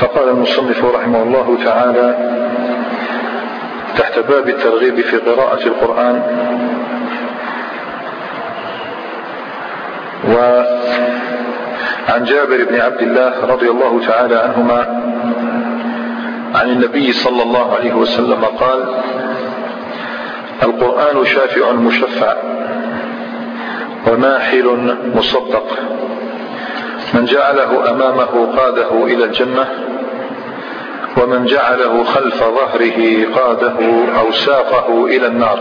فقال المصنف رحمه الله تعالى تحت باب الترغيب في قراءة القرآن وعن جابر بن عبد الله رضي الله تعالى عنهما عن النبي صلى الله عليه وسلم قال القرآن شافع مشفع وماحل مصدق. من جعله أمامه قاده إلى الجنة ومن جعله خلف ظهره قاده أو ساقه إلى النار.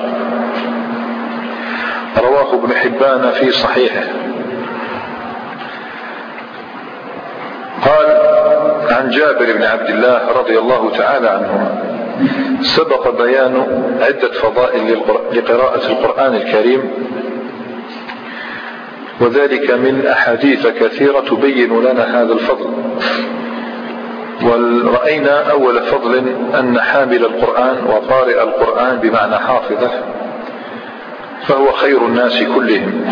رواه ابن حبان في صحيحه. قال عن جابر بن عبد الله رضي الله تعالى عنهما سبق بيان عدة فضائل لقراءة القرآن الكريم وذلك من أحاديث كثيرة تبين لنا هذا الفضل. ورأينا أول فضل أن حامل القرآن وقارئ القرآن بمعنى حافظه فهو خير الناس كلهم.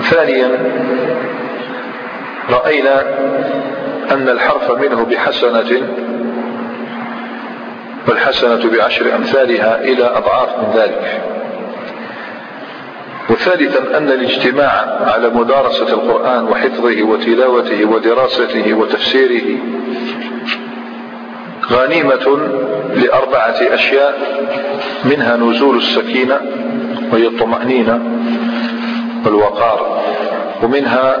ثانيا رأينا أن الحرف منه بحسنة والحسنة بعشر أمثالها إلى أضعاف من ذلك. وثالثا أن الاجتماع على مدارسة القرآن وحفظه وتلاوته ودراسته وتفسيره غنيمة لأربعة أشياء منها نزول السكينة وهي الطمأنينة والوقار ومنها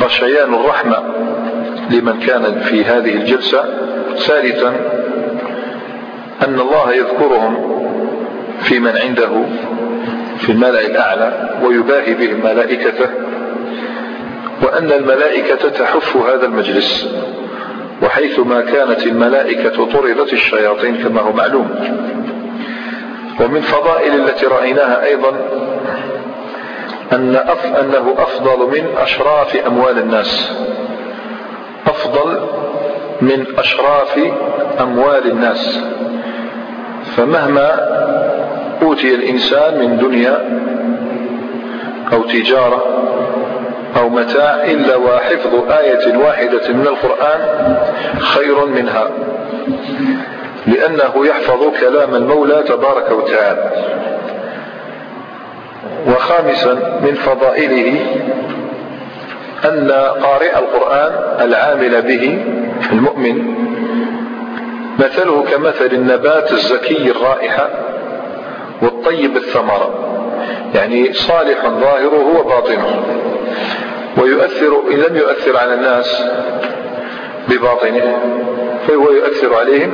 غشيان الرحمة لمن كان في هذه الجلسة. ثالثا أن الله يذكرهم في من عنده في الملأ الأعلى ويباهي بهم ملائكته وأن الملائكة تحف هذا المجلس وحيثما كانت الملائكة طردت الشياطين كما هو معلوم. ومن فضائل التي رأيناها أيضا أن أف أنه أفضل من أشراف أموال الناس. أفضل من أشراف أموال الناس. فمهما أوتي الإنسان من دنيا أو تجارة أو متاع إلا وحفظ آية واحدة من القرآن خير منها لأنه يحفظ كلام المولى تبارك وتعالى. وخامسا من فضائله أن قارئ القرآن العامل به المؤمن مثله كمثل النبات الزكي الرائحة والطيب الثمرة. يعني صالح ظاهره وباطنه. ويؤثر إن لم يؤثر على الناس بباطنه فهو يؤثر عليهم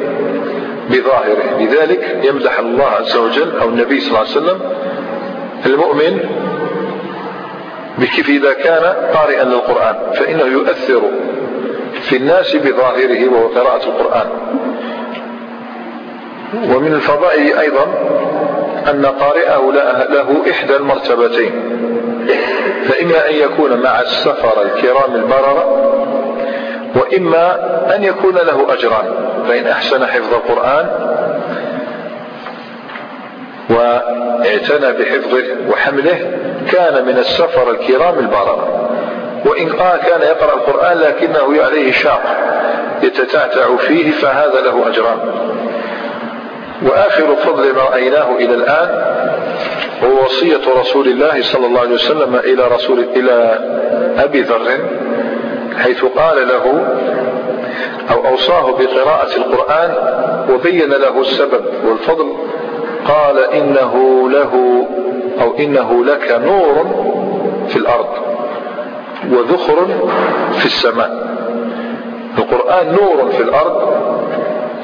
بظاهره. لذلك يمدح الله عز وجل أو النبي صلى الله عليه وسلم المؤمن بكيف إذا كان قارئا للقرآن فإنه يؤثر في الناس بظاهره وهو قراءة القرآن. ومن الفضائل أيضا أن قارئه له إحدى المرتبتين. فإما أن يكون مع السفر الكرام البررة وإما أن يكون له أجران فإن أحسن حفظ القرآن واعتنى بحفظه وحمله كان من السفر الكرام البررة وإن كان يقرأ القرآن لكنه عليه شاق يتتعتع فيه فهذا له أجران. وآخر فضل ما رأيناه إلى الآن هو وصية رسول الله صلى الله عليه وسلم إلى رسول إلى أبي ذر حيث قال له أو أوصاه بقراءة القرآن وبين له السبب والفضل قال إنه له أو إنه لك نور في الأرض وذخر في السماء. القرآن نور في الأرض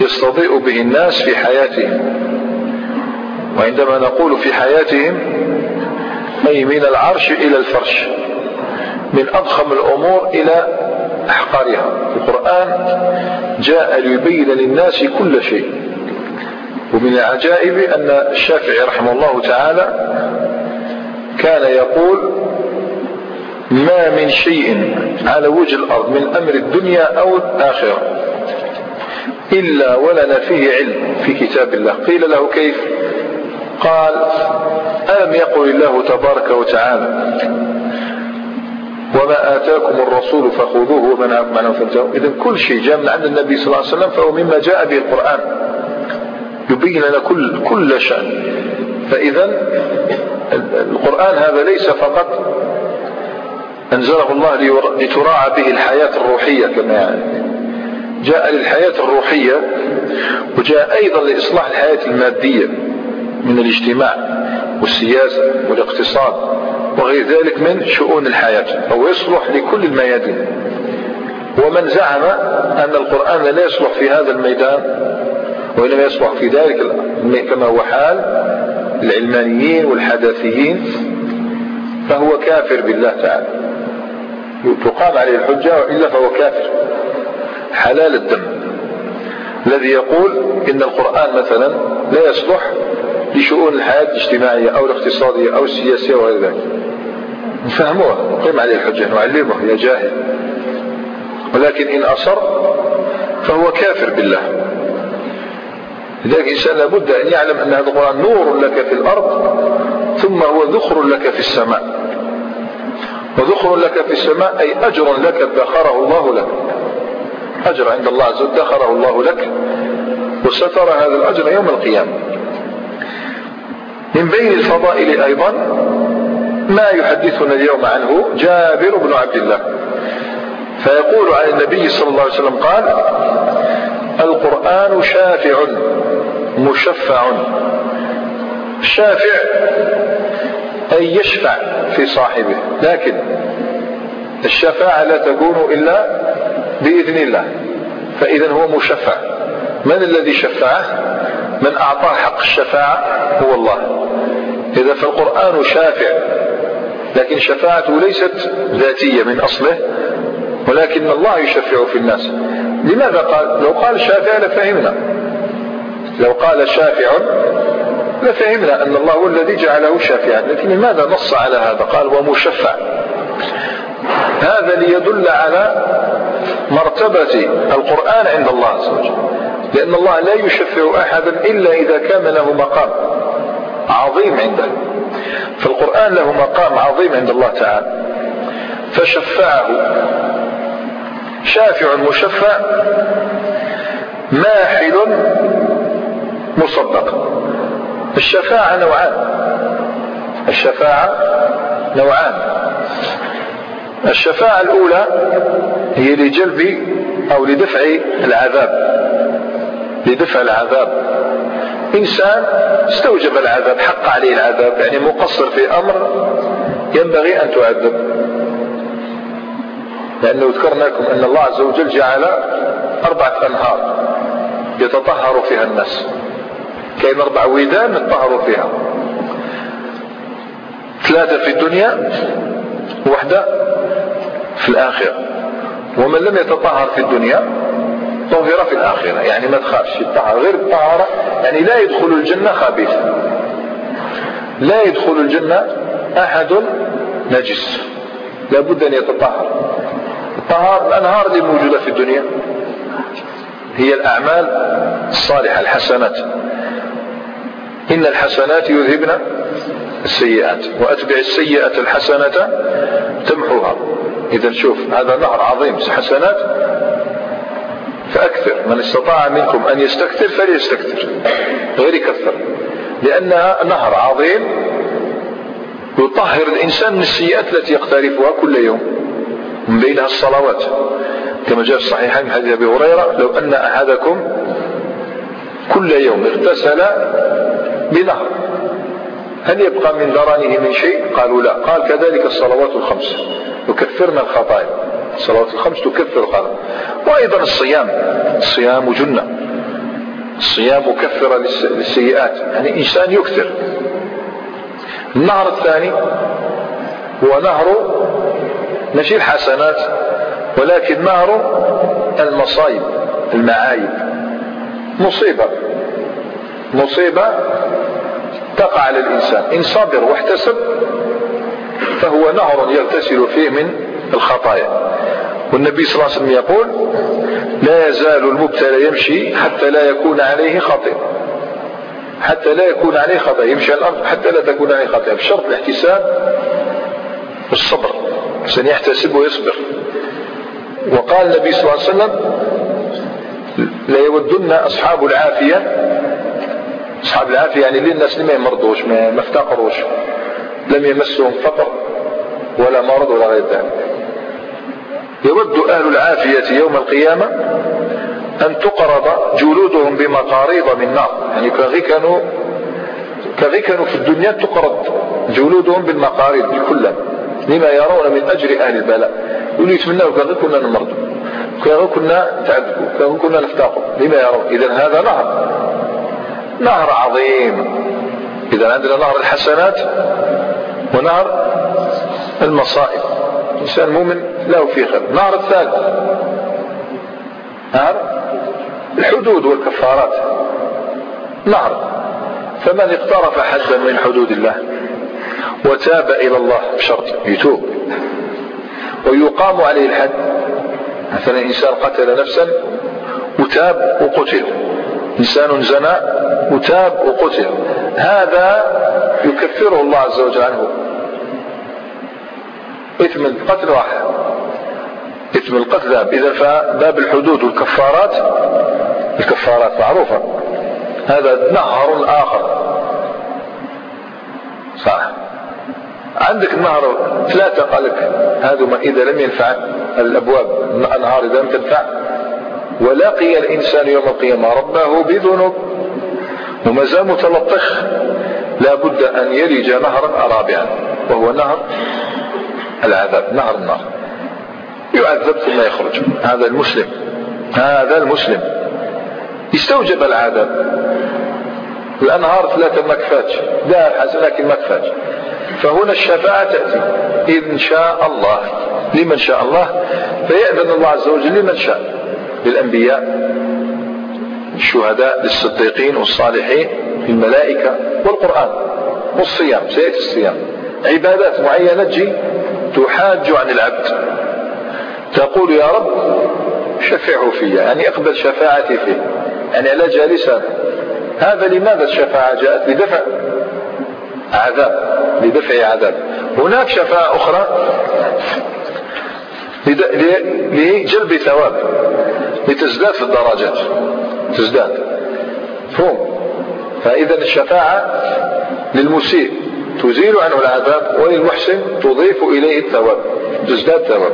يستضيء به الناس في حياتهم. وعندما نقول في حياتهم أي من العرش إلى الفرش من أضخم الأمور إلى أحقارها. القرآن جاء ليبين للناس كل شيء. ومن العجائب أن الشافعي رحمه الله تعالى كان يقول ما من شيء على وجه الأرض من أمر الدنيا أو الآخرة. إلا ولنا فيه علم في كتاب الله. قيل له كيف؟ قال ألم يقل الله تبارك وتعالى وما آتاكم الرسول فخذوه ومن عنه فانتهوا إذا كل شيء جاء من عند النبي صلى الله عليه وسلم فهو مما جاء به القرآن. يبين لنا كل كل شأن. فإذا القرآن هذا ليس فقط أنزله الله لتراعى به الحياة الروحية كما يعني. جاء للحياة الروحية وجاء أيضا لإصلاح الحياة المادية من الاجتماع والسياسة والاقتصاد وغير ذلك من شؤون الحياة أو يصلح لكل الميادين. ومن زعم أن القرآن لا يصلح في هذا الميدان وإنما يصلح في ذلك كما هو حال العلمانيين والحداثيين فهو كافر بالله تعالى. تقام عليه الحجة وإلا فهو كافر. حلال الدم. الذي يقول إن القرآن مثلا لا يصلح لشؤون الحياة الاجتماعية أو الاقتصادية أو السياسية وغير ذلك. نفهموه نقيم عليه الحجة. نعلمه يا جاهل. ولكن إن أصر فهو كافر بالله. لذلك الإنسان لابد أن يعلم أن هذا القرآن نور لك في الأرض ثم هو ذخر لك في السماء. وذخر لك في السماء أي أجر لك ادخره الله لك. أجر عند الله عز وجل الله لك وسترى هذا الأجر يوم القيامة. من بين الفضائل أيضا ما يحدثنا اليوم عنه جابر بن عبد الله. فيقول عن النبي صلى الله عليه وسلم قال القرآن شافع مشفع. شافع أي يشفع في صاحبه لكن الشفاعة لا تكون إلا بإذن الله. فإذا هو مشفع. من الذي شفعه؟ من أعطاه حق الشفاعة هو الله. إذا فالقرآن شافع لكن شفاعته ليست ذاتية من أصله ولكن الله يشفع في الناس. لماذا قال؟ لو قال شافع لفهمنا. لو قال شافع لفهمنا أن الله هو الذي جعله شافعا. لكن لماذا نص على هذا؟ قال ومشفع هذا ليدل على مرتبة القرآن عند الله عز وجل. لأن الله لا يشفع أحدا إلا إذا كان له مقام عظيم عنده. فالقرآن له مقام عظيم عند الله تعالى. فشفعه. شافع مشفع. ماحل مصدق الشفاعة نوعان. الشفاعة نوعان. الشفاعة الأولى هي لجلب أو لدفع العذاب. لدفع العذاب. إنسان استوجب العذاب حق عليه العذاب يعني مقصر في أمر ينبغي أن تعذب لأنه ذكرنا لكم أن الله عز وجل جعل أربعة أنهار يتطهر فيها الناس. كاين أربع ويدان يتطهروا فيها. ثلاثة في الدنيا وحدة في الآخرة. ومن لم يتطهر في الدنيا طهر في الآخرة. يعني ما تخافش الطهر غير الطهارة. يعني لا يدخل الجنة خبيث. لا يدخل الجنة أحد نجس. لابد أن يتطهر. الطهار الأنهار اللي موجودة في الدنيا هي الأعمال الصالحة الحسنات. إن الحسنات يذهبن السيئات وأتبع السيئة الحسنة تمحوها. إذا شوف هذا نهر عظيم حسنات فأكثر من استطاع منكم أن يستكثر فليستكثر غير يكثر لأنها نهر عظيم يطهر الإنسان من السيئات التي يقترفها كل يوم من بينها الصلوات. كما جاء في الصحيحين حديث أبي هريرة لو أن أحدكم كل يوم اغتسل بنهر هل يبقى من درنه من شيء؟ قالوا لا. قال كذلك الصلوات الخمس. يكفرن الخطايا. الصلوات الخمس تكفر الخطايا وأيضا الصيام. الصيام جنة. الصيام مكفر للسيئات. يعني إنسان يكثر. النهر الثاني هو نهر ماشي الحسنات ولكن نهر المصايب المعايب. مصيبة. مصيبة تقع على الإنسان إن صبر واحتسب فهو نهر يغتسل فيه من الخطايا. والنبي صلى الله عليه وسلم يقول لا يزال المبتلى يمشي حتى لا يكون عليه خطيئة. حتى لا يكون عليه خطأ يمشي على الأرض حتى لا تكون عليه خطأ بشرط الاحتساب والصبر عشان يحتسب ويصبر. وقال النبي صلى الله عليه وسلم لا يودن أصحاب العافية أصحاب العافية يعني اللي الناس اللي ما يمرضوش ما افتقروش؟ لم يمسهم فقر ولا مرض ولا غير ذلك. يود أهل العافية يوم القيامة أن تقرض جلودهم بمقاريض من نار. يعني كغي كانوا كانوا في الدنيا تقرض جلودهم بالمقاريض بالكلام لما يرون من أجر أهل البلاء. يقولوا يتمنوا كغي كنا نمرض كغي كنا تعذبوا كغي كنا نفتاقوا لما يرون؟ إذا هذا نهر. نهر عظيم. إذا عندنا نهر الحسنات ونهر المصائب. الإنسان مؤمن له في خير. نهر الثالث نهر الحدود والكفارات. نهر. فمن اقترف حدا من حدود الله وتاب إلى الله بشرط يتوب ويقام عليه الحد. مثلا إنسان قتل نفسا وتاب وقتل. إنسان زنى وتاب وقتل. هذا يكفره الله عز وجل عنه. إثم القتل واحد. إثم القتل ذهب إذا فباب الحدود والكفارات. الكفارات معروفة. هذا نهر آخر. صح. عندك النهر ثلاثة قالك هذا إذا لم ينفع الأبواب الأنهار إذا لم تنفع. ولقي الإنسان يوم القيامة ربه بذنوب. وما زال متلطخ. لا بد أن يلج نهرا رابعا وهو نهر العذاب نهر النار. يعذب ثم يخرج. هذا المسلم هذا المسلم. استوجب العذاب. الأنهار ثلاثة ما كفاتش دار حسن لكن ما كفاتش فهنا الشفاعة تأتي. إن شاء الله. لمن شاء الله؟ فيأذن الله عز وجل لمن شاء. للأنبياء الشهداء للصديقين والصالحين الملائكة والقرآن والصيام سيأتي الصيام. عبادات معينة تجي تحاج عن العبد. تقول يا رب شفعه في يعني أقبل شفاعتي فيه يعني لا جالسا هذا. لماذا الشفاعة جاءت؟ لدفع عذاب لدفع عذاب. هناك شفاعة أخرى لجلب ثواب. لتزداد في الدرجات. تزداد. فهم. فإذا الشفاعة للمسيء تزيل عنه العذاب وللمحسن تضيف إليه الثواب. تزداد ثواب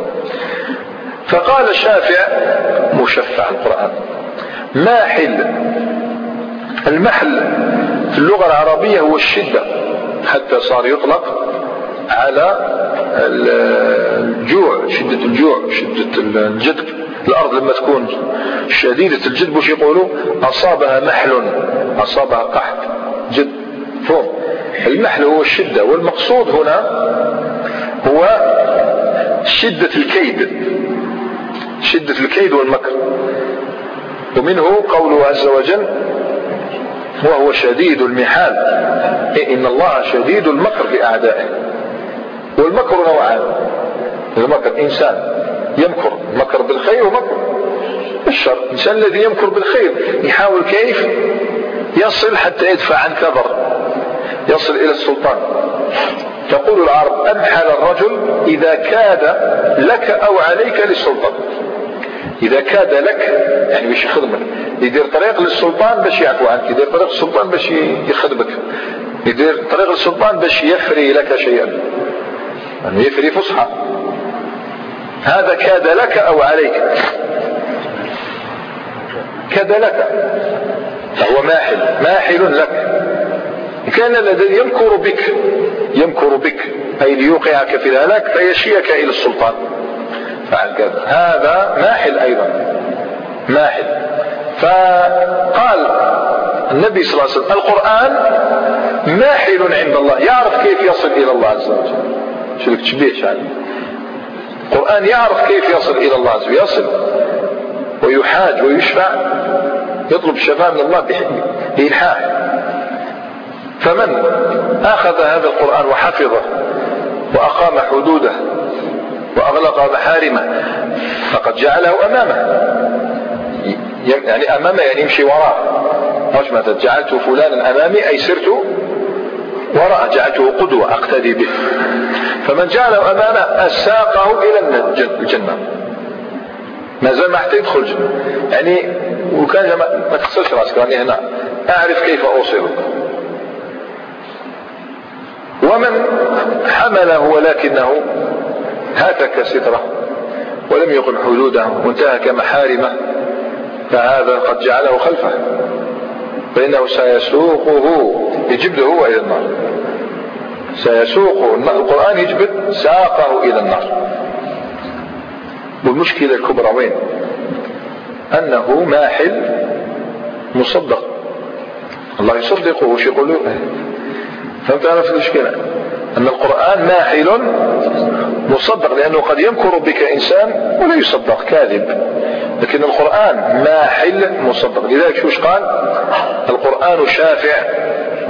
فقال الشافع مشفع القرآن ماحل. المحل في اللغة العربية هو الشدة حتى صار يطلق على الجوع شدة الجوع شدة الجدب الأرض لما تكون شديدة الجدب وش يقولوا؟ أصابها محل أصابها قحط جد فهم المحل هو الشدة والمقصود هنا هو شدة الكيد شدة الكيد والمكر. ومنه قوله عز وجل وهو شديد المحال. إن الله شديد المكر بأعدائه والمكر نوعان. المكر إنسان يمكر مكر بالخير ومكر بالشر. الإنسان الذي يمكر بالخير يحاول كيف؟ يصل حتى يدفع عنك ضر يصل إلى السلطان. تقول العرب أمحل الرجل إذا كاد لك أو عليك للسلطان إذا كاد لك يعني باش يخدمك. يدير طريق للسلطان باش يعفو عنك. يدير طريق للسلطان باش يخدمك. يدير طريق للسلطان باش يفري لك شيئا. يعني يفري فصحى هذا كاد لك أو عليك؟ كاد لك. فهو ماحل ماحل لك. كان الذي يمكر بك يمكر بك أي ليوقعك في الهلاك فيشيك إلى السلطان. فعل كذا. هذا ماحل أيضا. ماحل. فقال النبي صلى الله عليه وسلم القرآن ماحل عند الله. يعرف كيف يصل إلى الله عز وجل. شو لك؟ تشبيه شعني القرآن يعرف كيف يصل إلى الله عز وجل يصل ويحاج ويشفع. يطلب الشفاعة من الله بإلحاح. فمن أخذ هذا القرآن وحفظه وأقام حدوده وأغلق محارمه فقد جعله أمامه. يعني أمامه يعني يمشي مش مثلا جعلت فلانا أمامي أي سرت وراء جعلته قدوة أقتدي به. فمن جعله أمامه ساقه إلى الجنة. ما زال ما حتى يدخل الجنة. يعني وكان ما تخسرش راسك راني هنا. أعرف كيف أوصلك ومن حمله ولكنه هاتك سترة ولم يقم حدوده وانتهك محارمه فهذا قد جعله خلفه. فإنه سيسوقه يجبده هو إلى النار. سيسوقه القرآن يجبد ساقه إلى النار. والمشكلة الكبرى وين؟ أنه ماحل مصدق. الله يصدقه وش يقول فهمت أنا في المشكلة؟ أن القرآن ماحل مصدق لأنه قد يمكر بك إنسان ولا يصدق كاذب. لكن القرآن ماحل مصدق. لذلك شوش قال؟ القرآن شافع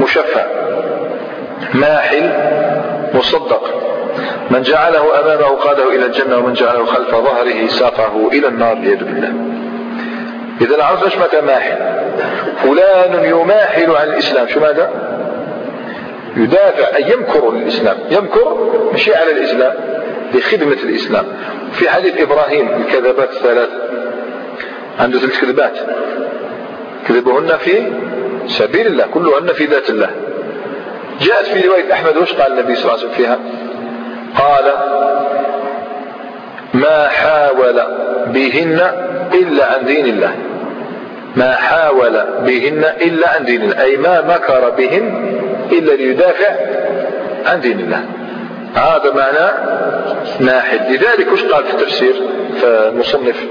مشفع. ماحل مصدق. من جعله أمامه قاده إلى الجنة ومن جعله خلف ظهره ساقه إلى النار ليد بالله. إذا عرفت إيش متى ماحل؟ فلان يماحل عن الإسلام. شو ماذا؟ يدافع أي يمكر للإسلام يمكر مشي على الإسلام لخدمة الإسلام. في حديث إبراهيم الكذبات الثلاث. عنده ثلاث كذبات. كذبهن في سبيل الله كلهن في ذات الله. جاءت في رواية أحمد وش قال النبي صلى الله عليه وسلم فيها؟ قال ما حاول بهن إلا عن دين الله. ما حاول بهن إلا عن دين الله أي ما مكر بهن إلا ليدافع عن دين الله. هذا معنى ماحل لذلك وش قال في التفسير فالمصنف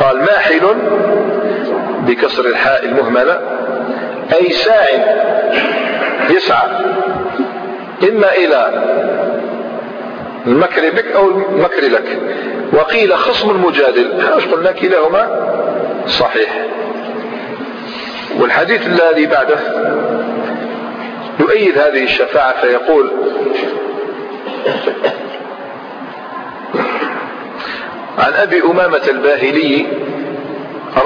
قال ماحل بكسر الحاء المهملة أي ساع يسعى إما إلى المكر بك أو المكر لك وقيل خصم مجادل إيش قلنا كلاهما؟ صحيح. والحديث الذي بعده يؤيد هذه الشفاعة فيقول عن أبي أمامة الباهلي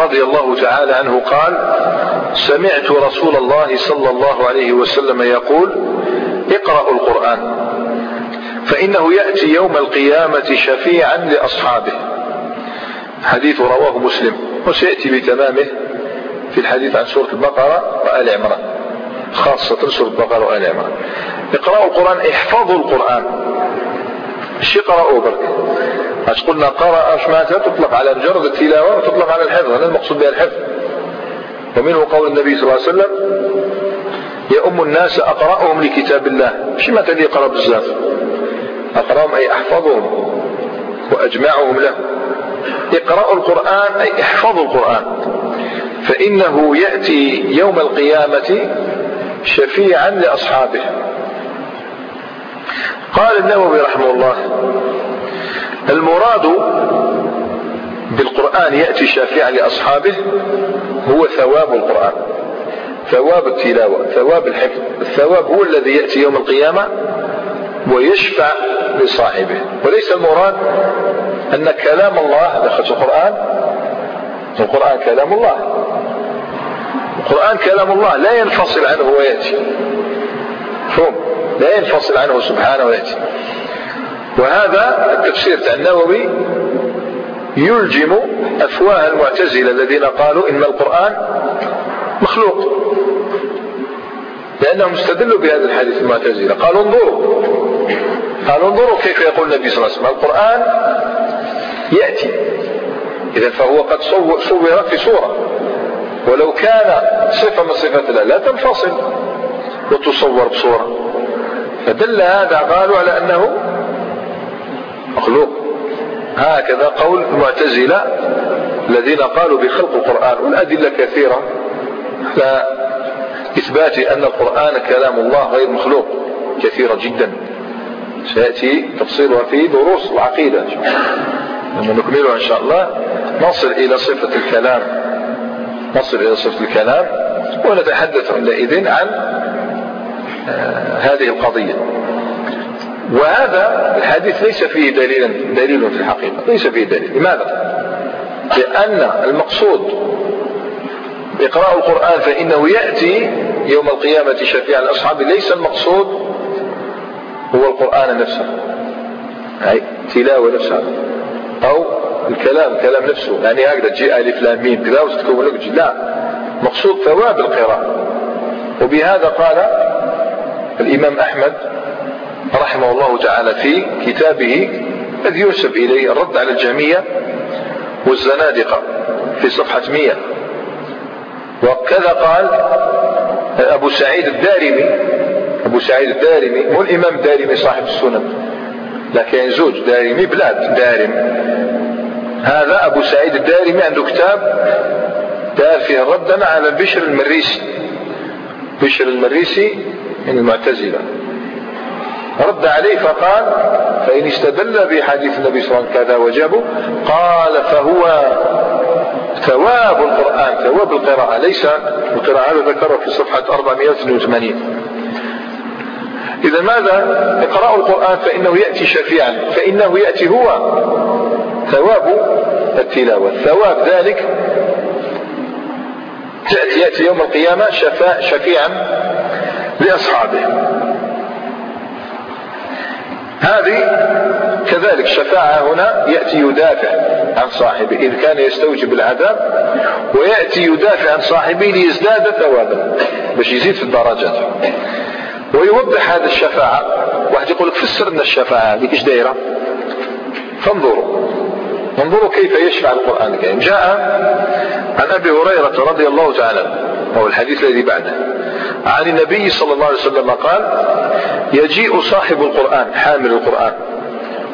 رضي الله تعالى عنه قال سمعت رسول الله صلى الله عليه وسلم يقول اقرأوا القرآن فإنه يأتي يوم القيامة شفيعا لأصحابه. حديث رواه مسلم وسيأتي بتمامه في الحديث عن سورة البقرة وآل عمران خاصة سورة البقرة وآل عمران. اقرأوا القرآن احفظوا القرآن. مش يقرأوا برك أش قلنا قرأ أش معناتها تطلق على مجرد التلاوة وتطلق على الحفظ هذا المقصود بها الحفظ. ومنه قول النبي صلى الله عليه وسلم يؤم الناس أقرأهم لكتاب الله. مش ما تلي يقرأ بزاف. أقرأهم أي أحفظهم وأجمعهم له. اقرأوا القرآن أي احفظوا القرآن. فإنه يأتي يوم القيامة شفيعا لأصحابه. قال النووي رحمه الله المراد بالقرآن يأتي شافعا لأصحابه هو ثواب القرآن ثواب التلاوة ثواب الحفظ الثواب هو الذي يأتي يوم القيامة ويشفع لصاحبه. وليس المراد أن كلام الله دخلت القرآن القرآن كلام الله. القرآن كلام الله لا ينفصل عنه ويأتي. فهم؟ لا ينفصل عنه سبحانه ويأتي. وهذا التفسير النووي يلجم أفواه المعتزلة الذين قالوا إن القرآن مخلوق. لأنهم استدلوا بهذا الحديث المعتزلة. قالوا انظروا. قالوا انظروا كيف يقول النبي صلى الله عليه وسلم. القرآن يأتي. إذا فهو قد صور في صورة. ولو كان صفة من صفات الله لا تنفصل. وتصور بصورة. فدل هذا قالوا على أنه مخلوق. هكذا قول المعتزلة الذين قالوا بخلق القرآن والأدلة كثيرة على إثبات أن القرآن كلام الله غير مخلوق كثيرة جدا. سيأتي تفصيلها في دروس العقيدة. لما نكملها إن شاء الله نصل إلى صفة الكلام. نصل إلى صفة الكلام ونتحدث عندئذ عن هذه القضية. وهذا الحديث ليس فيه دليل دليل في الحقيقة ليس فيه دليل. لماذا؟ لأن المقصود إقراء القرآن فإنه يأتي يوم القيامة شفيعا لأصحابه ليس المقصود هو القرآن نفسه. أي تلاوة نفسها. أو الكلام كلام نفسه. يعني هكذا تجي ألف لام ميم تلاوة تكون لك. لا. مقصود ثواب القراءة. وبهذا قال الإمام أحمد رحمه الله تعالى في كتابه الذي ينسب إليه الرد على الجهمية والزنادقة في صفحة 100 وكذا قال أبو سعيد الدارمي أبو سعيد الدارمي مو الإمام الدارمي صاحب السنن لكن زوج دارمي بلاد دارم. هذا أبو سعيد الدارمي عنده كتاب دار فيه ردا على بشر المريسي. بشر المريسي من المعتزلة. رد عليه فقال فإن استدل بحديث النبي صلى الله عليه وسلم كذا وجابه قال فهو ثواب القرآن ثواب القراءة ليس القراءة. هذا ذكره في صفحة 482 إذا ماذا؟ اقرأوا القرآن فإنه يأتي شفيعا فإنه يأتي هو. ثواب التلاوة ثواب ذلك يأتي يوم القيامة شفاء شفيعا. لأصحابه. هذه كذلك شفاعة هنا يأتي يدافع عن صاحبه إذ كان يستوجب العذاب ويأتي يدافع عن صاحبه ليزداد ثوابا باش يزيد في الدرجات. ويوضح هذه الشفاعة واحد يقول لك فسر لنا الشفاعة هذه إيش دايرة؟ فانظروا. انظروا كيف يشفع القرآن الكريم. جاء عن أبي هريرة رضي الله تعالى وهو الحديث الذي بعده. عن النبي صلى الله عليه وسلم قال يجيء صاحب القرآن حامل القرآن.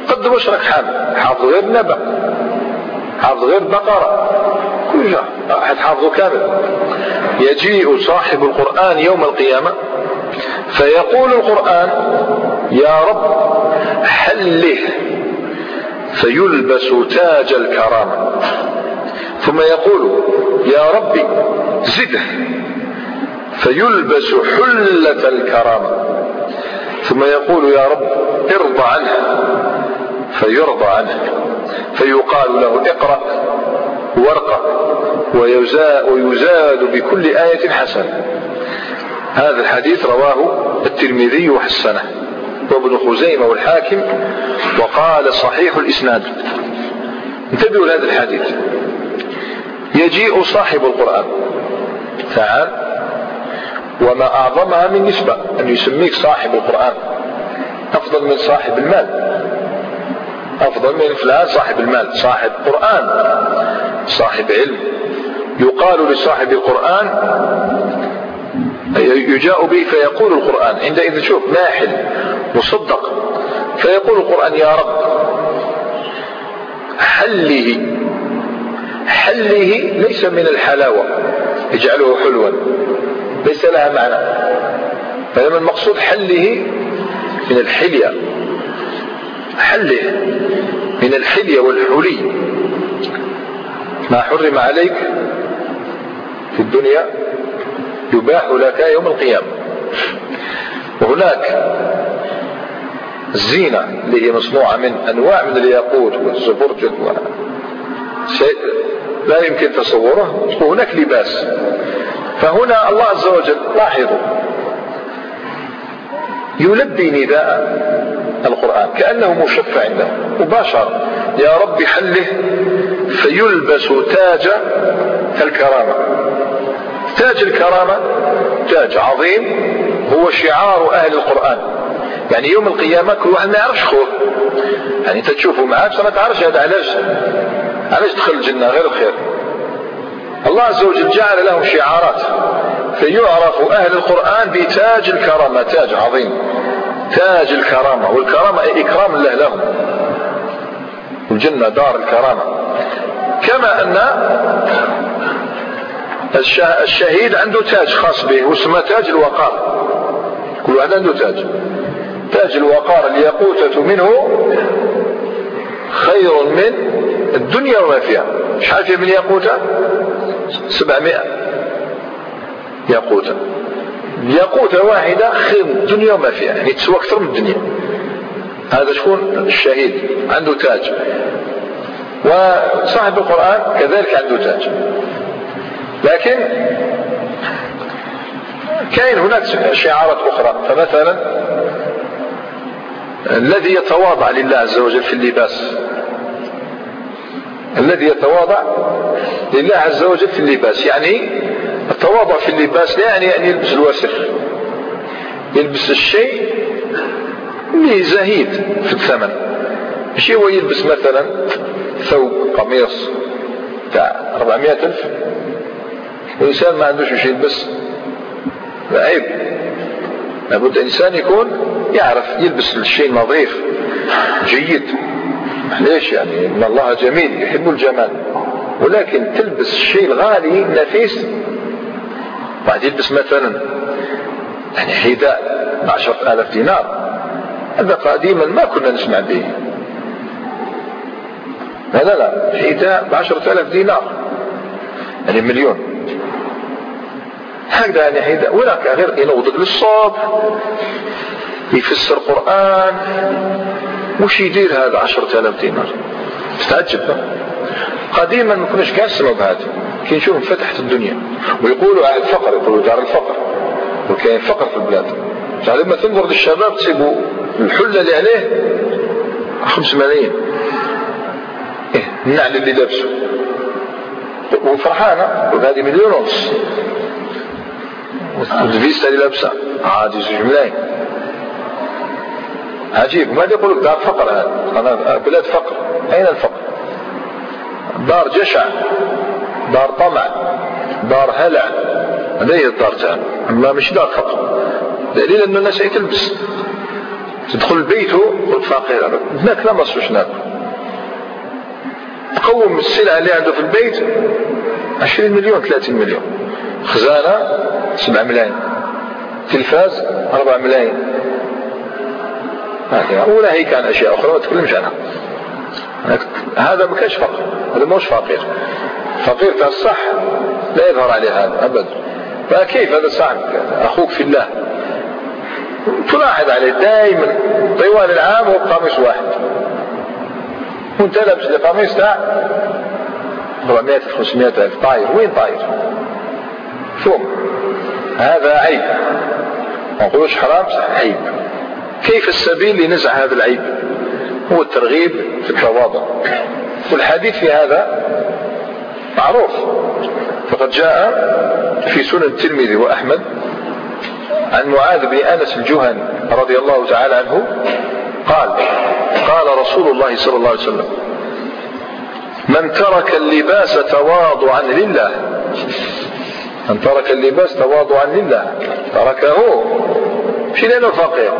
قد مشرك حامل. حافظ غير النبأ حافظ غير البقرة كل شيء. أحد حافظه كامل. يجيء صاحب القرآن يوم القيامة فيقول القرآن يا رب حله فيلبس تاج الكرامة. ثم يقول يا ربي زده. فيلبس حلة الكرامة ثم يقول يا رب ارضى عنه. فيرضى عنه. فيقال له اقرأ وارقى ويزاد بكل آية حسنة. هذا الحديث رواه الترمذي وحسنه. وابن خزيمة والحاكم وقال صحيح الإسناد. انتبهوا لهذا الحديث. يجيء صاحب القرآن. تعال. وما أعظمها من نسبة أن يسميك صاحب القرآن. أفضل من صاحب المال. أفضل من فلان صاحب المال صاحب قرآن صاحب علم. يقال لصاحب القرآن يجاء به فيقول القرآن. عندئذ شوف ناحل مصدق. فيقول القرآن يا رب حله حله ليس من الحلاوة. اجعله حلوا. ليس لها معنى فلما المقصود حله من الحلية. حله من الحلية والحلي. ما حرم عليك في الدنيا يباح لك يوم القيامة. وهناك الزينة اللي هي مصنوعة من أنواع من الياقوت والزبرجد لا يمكن تصوره. وهناك لباس. فهنا الله عز وجل لاحظوا. يلبي نداء القرآن كأنه مشفع عنده. مباشرة يا رب حله فيلبس تاج الكرامة. تاج الكرامة تاج عظيم هو شعار أهل القرآن. يعني يوم القيامة كل واحد ما يعرفش خوه. يعني تشوفه معاه ما تعرفش هذا علاش علاش دخل الجنة غير الخير. الله عز وجل جعل لهم شعارات. فيعرف أهل القرآن بتاج الكرامة تاج عظيم. تاج الكرامة والكرامة إكرام الله لهم. الجنة دار الكرامة. كما أن الشهيد عنده تاج خاص به واسمه تاج الوقار. كل واحد عنده تاج. تاج الوقار الياقوتة منه خير من الدنيا وما فيها. شحال فيها من ياقوتة سبعمائة ياقوتة ياقوتة واحدة خير من الدنيا وما فيها. يعني تسوى أكثر من الدنيا. هذا شكون؟ الشهيد. عنده تاج. وصاحب القرآن كذلك عنده تاج. لكن كاين هناك شعارات أخرى. فمثلا الذي يتواضع لله عز وجل في اللباس. الذي يتواضع لله عز وجل في اللباس. يعني التواضع في اللباس لا يعني أن يلبس الوسخ. يلبس الشيء اللي زهيد في الثمن. مش هو يلبس مثلا ثوب قميص تاع 400 ألف. الإنسان ما عندوش وش يلبس عيب. لابد الإنسان يكون يعرف يلبس الشيء نظيف جيد. ليش يعني إن الله جميل يحب الجمال. ولكن تلبس الشيء الغالي نفيس. بعد يلبس مثلا يعني حذاء بعشرة آلاف دينار. هذا قديما ما كنا نسمع به. لا لا لا حذاء بعشرة آلاف دينار. يعني مليون. هكذا يعني حذاء. ولك غير ينوضك للصبح يفسر قرآن. وش يدير هذا عشرة آلاف دينار؟ تتعجب قديما ما كناش كاع نسمعوا بهذا. كي نشوف فتحت الدنيا. ويقولوا على الفقر يقولوا دار الفقر. وكاين فقر في البلاد. لما تنظر للشباب تسيبوا الحلة اللي عليه خمس ملايين. إيه النعل اللي لابسه. وفرحانة. وهذه مليون ونص. والفيستا اللي لابسة. عادي زوج ملايين. عجيب. ماذا يقول لك دار فقر هذا بلاد فقر. أين الفقر؟ دار جشع دار طمع دار هلع. هذه هي الدار تاعنا اما مش دار فقر. دليل انه الناس تلبس. تدخل بيته قلت فقير لا مصر ناكل. تقوم السلعة اللي عنده في البيت 20 مليون 30 مليون. خزانة 7 ملايين. تلفاز 4 ملايين. هكذا وناهيك عن أشياء أخرى ما تكلمش عنها هذا ما كانش فقر هذا مش فقير. فقير تاع الصح لا يظهر عليه هذا ابدا. فكيف هذا صاحبك أخوك في الله. تلاحظ عليه. دائما طوال العام هو بقميص واحد. وانت لابس القميص تاع 400 500 ألف طاير. وين طاير؟ شوف هذا عيب. ما نقولوش حرام صح عيب. كيف السبيل لنزع هذا العيب؟ هو الترغيب في التواضع. والحديث في هذا معروف. فقد جاء في سنن الترمذي وأحمد عن معاذ بن أنس الجهني رضي الله تعالى عنه قال قال رسول الله صلى الله عليه وسلم من ترك اللباس تواضعا لله من ترك اللباس تواضعا لله تركه. مش لأنه فقير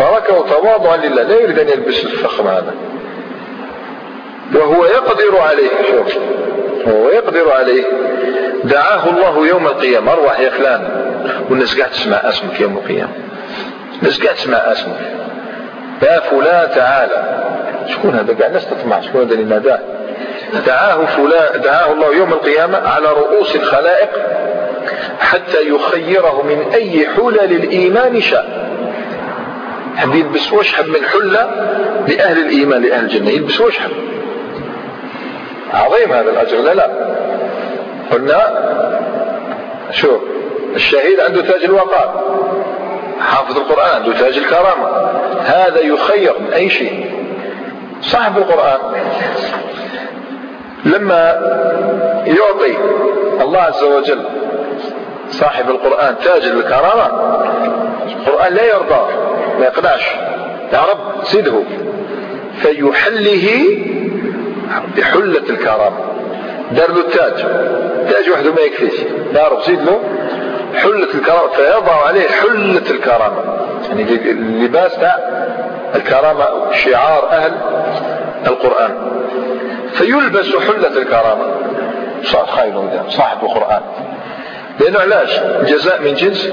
تركه تواضعا لله. لا يريد أن يلبس الفخر هذا وهو يقدر عليه. وهو يقدر عليه. دعاه الله يوم القيامة. أرواح يا فلان. والناس قاعد تسمع اسمك يوم القيامة. الناس قاعد تسمع اسمك. يا فلان تعالى شكون هذا قاعد؟ الناس تطمع شكون هذا اللي ناداه دعاه فلان. دعاه الله يوم القيامة على رؤوس الخلائق حتى يخيره من أي حلل الإيمان شاء. حب يلبس وشحب من حلة لأهل الإيمان لأهل الجنة. يلبس وشحب عظيم هذا الأجر لا لا. قلنا شوف الشهيد عنده تاج الوقار حافظ القرآن عنده تاج الكرامة. هذا يخير من أي شيء. صاحب القرآن لما يعطي الله عز وجل صاحب القرآن تاج الكرامة القرآن لا يرضى. ما يقنعش يا رب زده. فيحله بحلة الكرامة دار له التاج. تاج وحده ما يكفيش. يا رب زيد له. حلة الكرامة فيضع عليه حلة الكرامة يعني اللباس تاع الكرامة شعار أهل القرآن. فيلبس حلة الكرامة صاحب خير صاحب القرآن. لأنه علاش؟ جزاء من جنس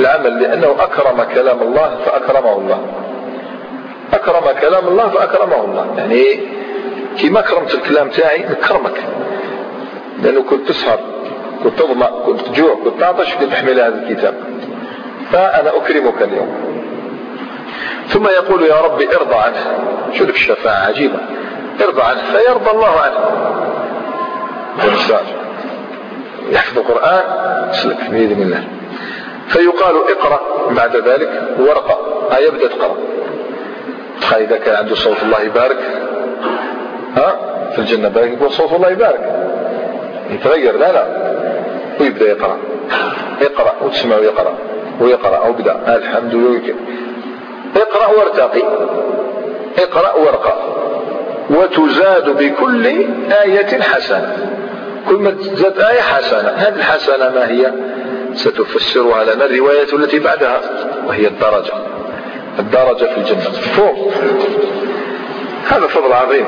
العمل لأنه أكرم كلام الله فأكرمه الله. أكرم كلام الله فأكرمه الله. يعني كيما كرمت الكلام تاعي نكرمك. لأنه كنت تسهر كنت تظمأ كنت تجوع كنت تعطش كنت تحمل هذا الكتاب. فأنا أكرمك اليوم. ثم يقول يا رب ارضى عنه. شوف الشفاعة عجيبة؟ ارضى عنه فيرضى الله عنه. يحفظ القرآن سلك بإذن الله. فيقال اقرأ بعد ذلك ورقة. آه يبدأ تقرأ. تخيل إذا كان عنده صوت الله يبارك. ها في الجنة بارك يقول صوت الله يبارك. يتغير لا لا. ويبدأ يقرأ. يقرأ وتسمعه يقرأ ويقرأ أو بدأ الحمد لله. اقرأ وارتقي. اقرأ وارقى وتزاد بكل آية حسنة. كل ما تزاد آية حسنة. هذه الحسنة ما هي؟ ستفسرها لنا الرواية التي بعدها وهي الدرجة. الدرجة في الجنة. فوق. هذا فضل عظيم.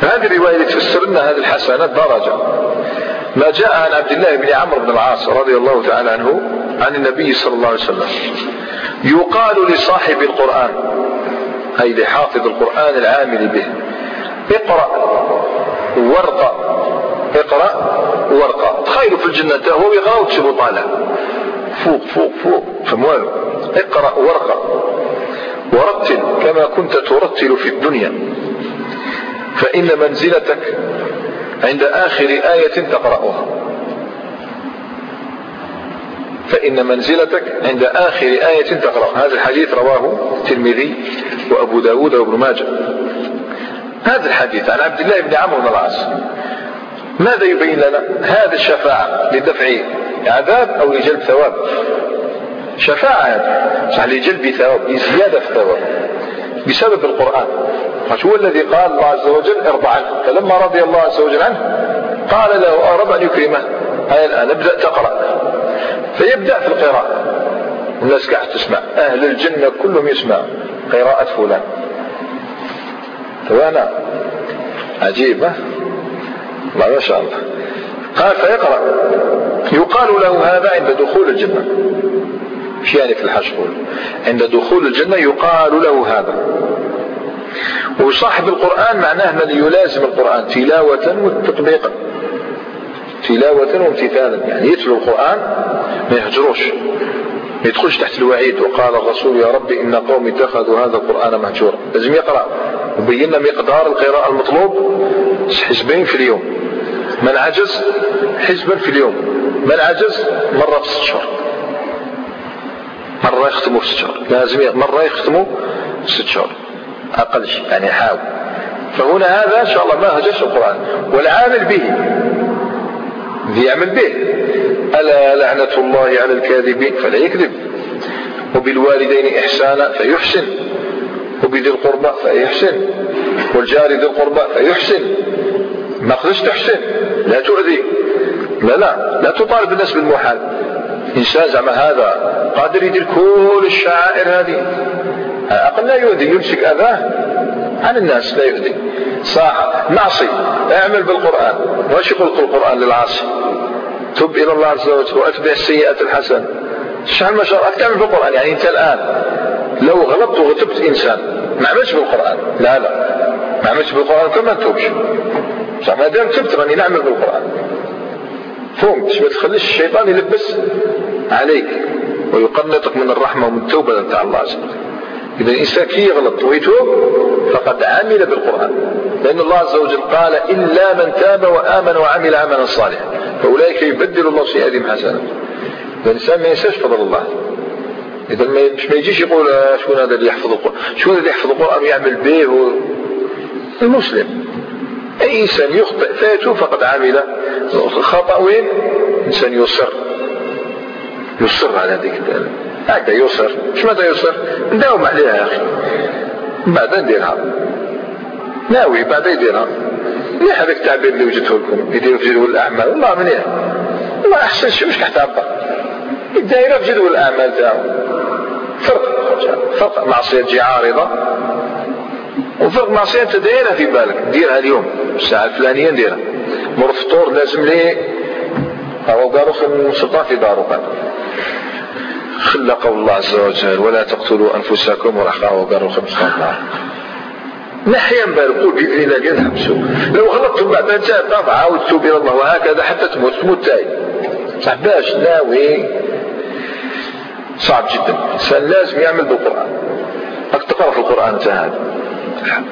هذه الرواية اللي تفسر لنا هذه الحسنة درجة. ما جاء عن عبد الله بن عمرو بن العاص رضي الله تعالى عنه عن النبي صلى الله عليه وسلم. يقال لصاحب القرآن أي لحافظ القرآن العامل به اقرأ وارقى اقرأ وارقى تخيلوا في الجنة هو يقرأ وتشوفوا طالع. فوق فوق فوق. فموالو اقرأ وارقى ورتل كما كنت ترتل في الدنيا. فإن منزلتك عند آخر آية تقرأها. فإن منزلتك عند آخر آية تقرأ هذا الحديث رواه الترمذي وأبو داود وابن ماجه. هذا الحديث عن عبد الله بن عمرو بن العاص. ماذا يبين لنا؟ هذا الشفاعة لدفع عذاب أو لجلب ثواب. شفاعة هذه صح لجلب ثواب لزيادة في الثواب بسبب القرآن. هو الذي قال الله عز وجل ارضى عنه. فلما رضي الله عز وجل عنه قال له أرب أن يكرمه. هيا الآن ابدأ تقرأ. فيبدأ في القراءة. الناس قاعد تسمع. أهل الجنة كلهم يسمع قراءة فلان. وأنا عجيب الله ما شاء الله. قال فيقرأ. يقال له هذا عند دخول الجنة. مش يعني في الحشر عند دخول الجنة يقال له هذا. وصاحب القرآن معناه من يلازم القرآن تلاوة وتطبيقا تلاوة وامتثالا يعني يتلو القرآن ما يهجروش ما يدخلش تحت الوعيد. وقال الرسول يا رب إن قوم اتخذوا هذا القرآن مهجورا. لازم يقرأ. وبينا مقدار القراءة المطلوب حزبين في اليوم. من عجز حزبا في اليوم من عجز مرة في ست شهور. مرة يختموا في ست شهور. لازم مرة يختموا في ست شهور. أقل شيء يعني حاول. فهنا هذا إن شاء الله ما هجرش القرآن؟ والعامل به. يعمل به. ألا لعنة الله على الكاذبين؟ فلا يكذب. وبالوالدين إحسانا فيحسن. وبذي القربى فيحسن. والجار ذي القربى فيحسن. ما تحسن. لا تؤذي. لا لا لا تطالب الناس بالمحال. إنسان زعما هذا قادر يدير كل الشعائر هذه. أقل لا يؤذي يمسك أذاه عن الناس لا يؤذي. صح معصي اعمل بالقرآن. واش يقول القرآن للعاصي؟ تب إلى الله عز وجل وأتبع السيئة الحسنة. شحال ما شاء تعمل بالقرآن. يعني أنت الآن لو غلطت وغتبت إنسان ما عملش بالقرآن. لا لا. ما عملش بالقرآن فما تتوبش صح ما دام تبت راني نعمل بالقرآن. فهمت؟ ما تخليش الشيطان يلبس عليك ويقنطك من الرحمة ومن التوبة نتاع الله عز وجل. إذا الإنسان كي يغلط ويتوب فقد عمل بالقرآن. لأن الله عز وجل قال إلا من تاب وآمن وعمل عملا صالحا. فأولئك يبدل الله سيئاتهم حسنات. الإنسان ما ينساش فضل الله. إذا مش ما يجيش يقول آه، شكون هذا اللي يحفظ القرآن؟ شكون اللي يحفظ القرآن ويعمل به. المسلم. أي إنسان يخطئ فيتوب فقد عمل خطأ وين إنسان يصر يصر على هذيك هكذا يصر إيش ماذا يصر نداوم عليها يا أخي بعد نديرها ناوي بعد يديرها مليح هذاك التعبير اللي وجدته لكم يديروا في جدول الأعمال والله مليح والله أحسن شيء مش كتعبر الدائرة في جدول الأعمال تاعو فرق فرق معصية تجي عارضة وفرق معصية انت دايرها في بالك. ديرها اليوم الساعة الفلانية نديرها. مر فطور لازم لي. أو قالوا سلطان في داره خل قول الله عز وجل ولا تقتلوا أنفسكم ورحقا وقالوا خل سلطان نحيا بارقول بإذن الله قال حبسوا لو غلطتم بعد أن جاء عاود توب إلى الله وهكذا حتى تموت. تموت تاي. صح باش؟ ناوي صعب جدا. الإنسان لازم يعمل بالقرآن. راك تقرأ في القرآن هذا.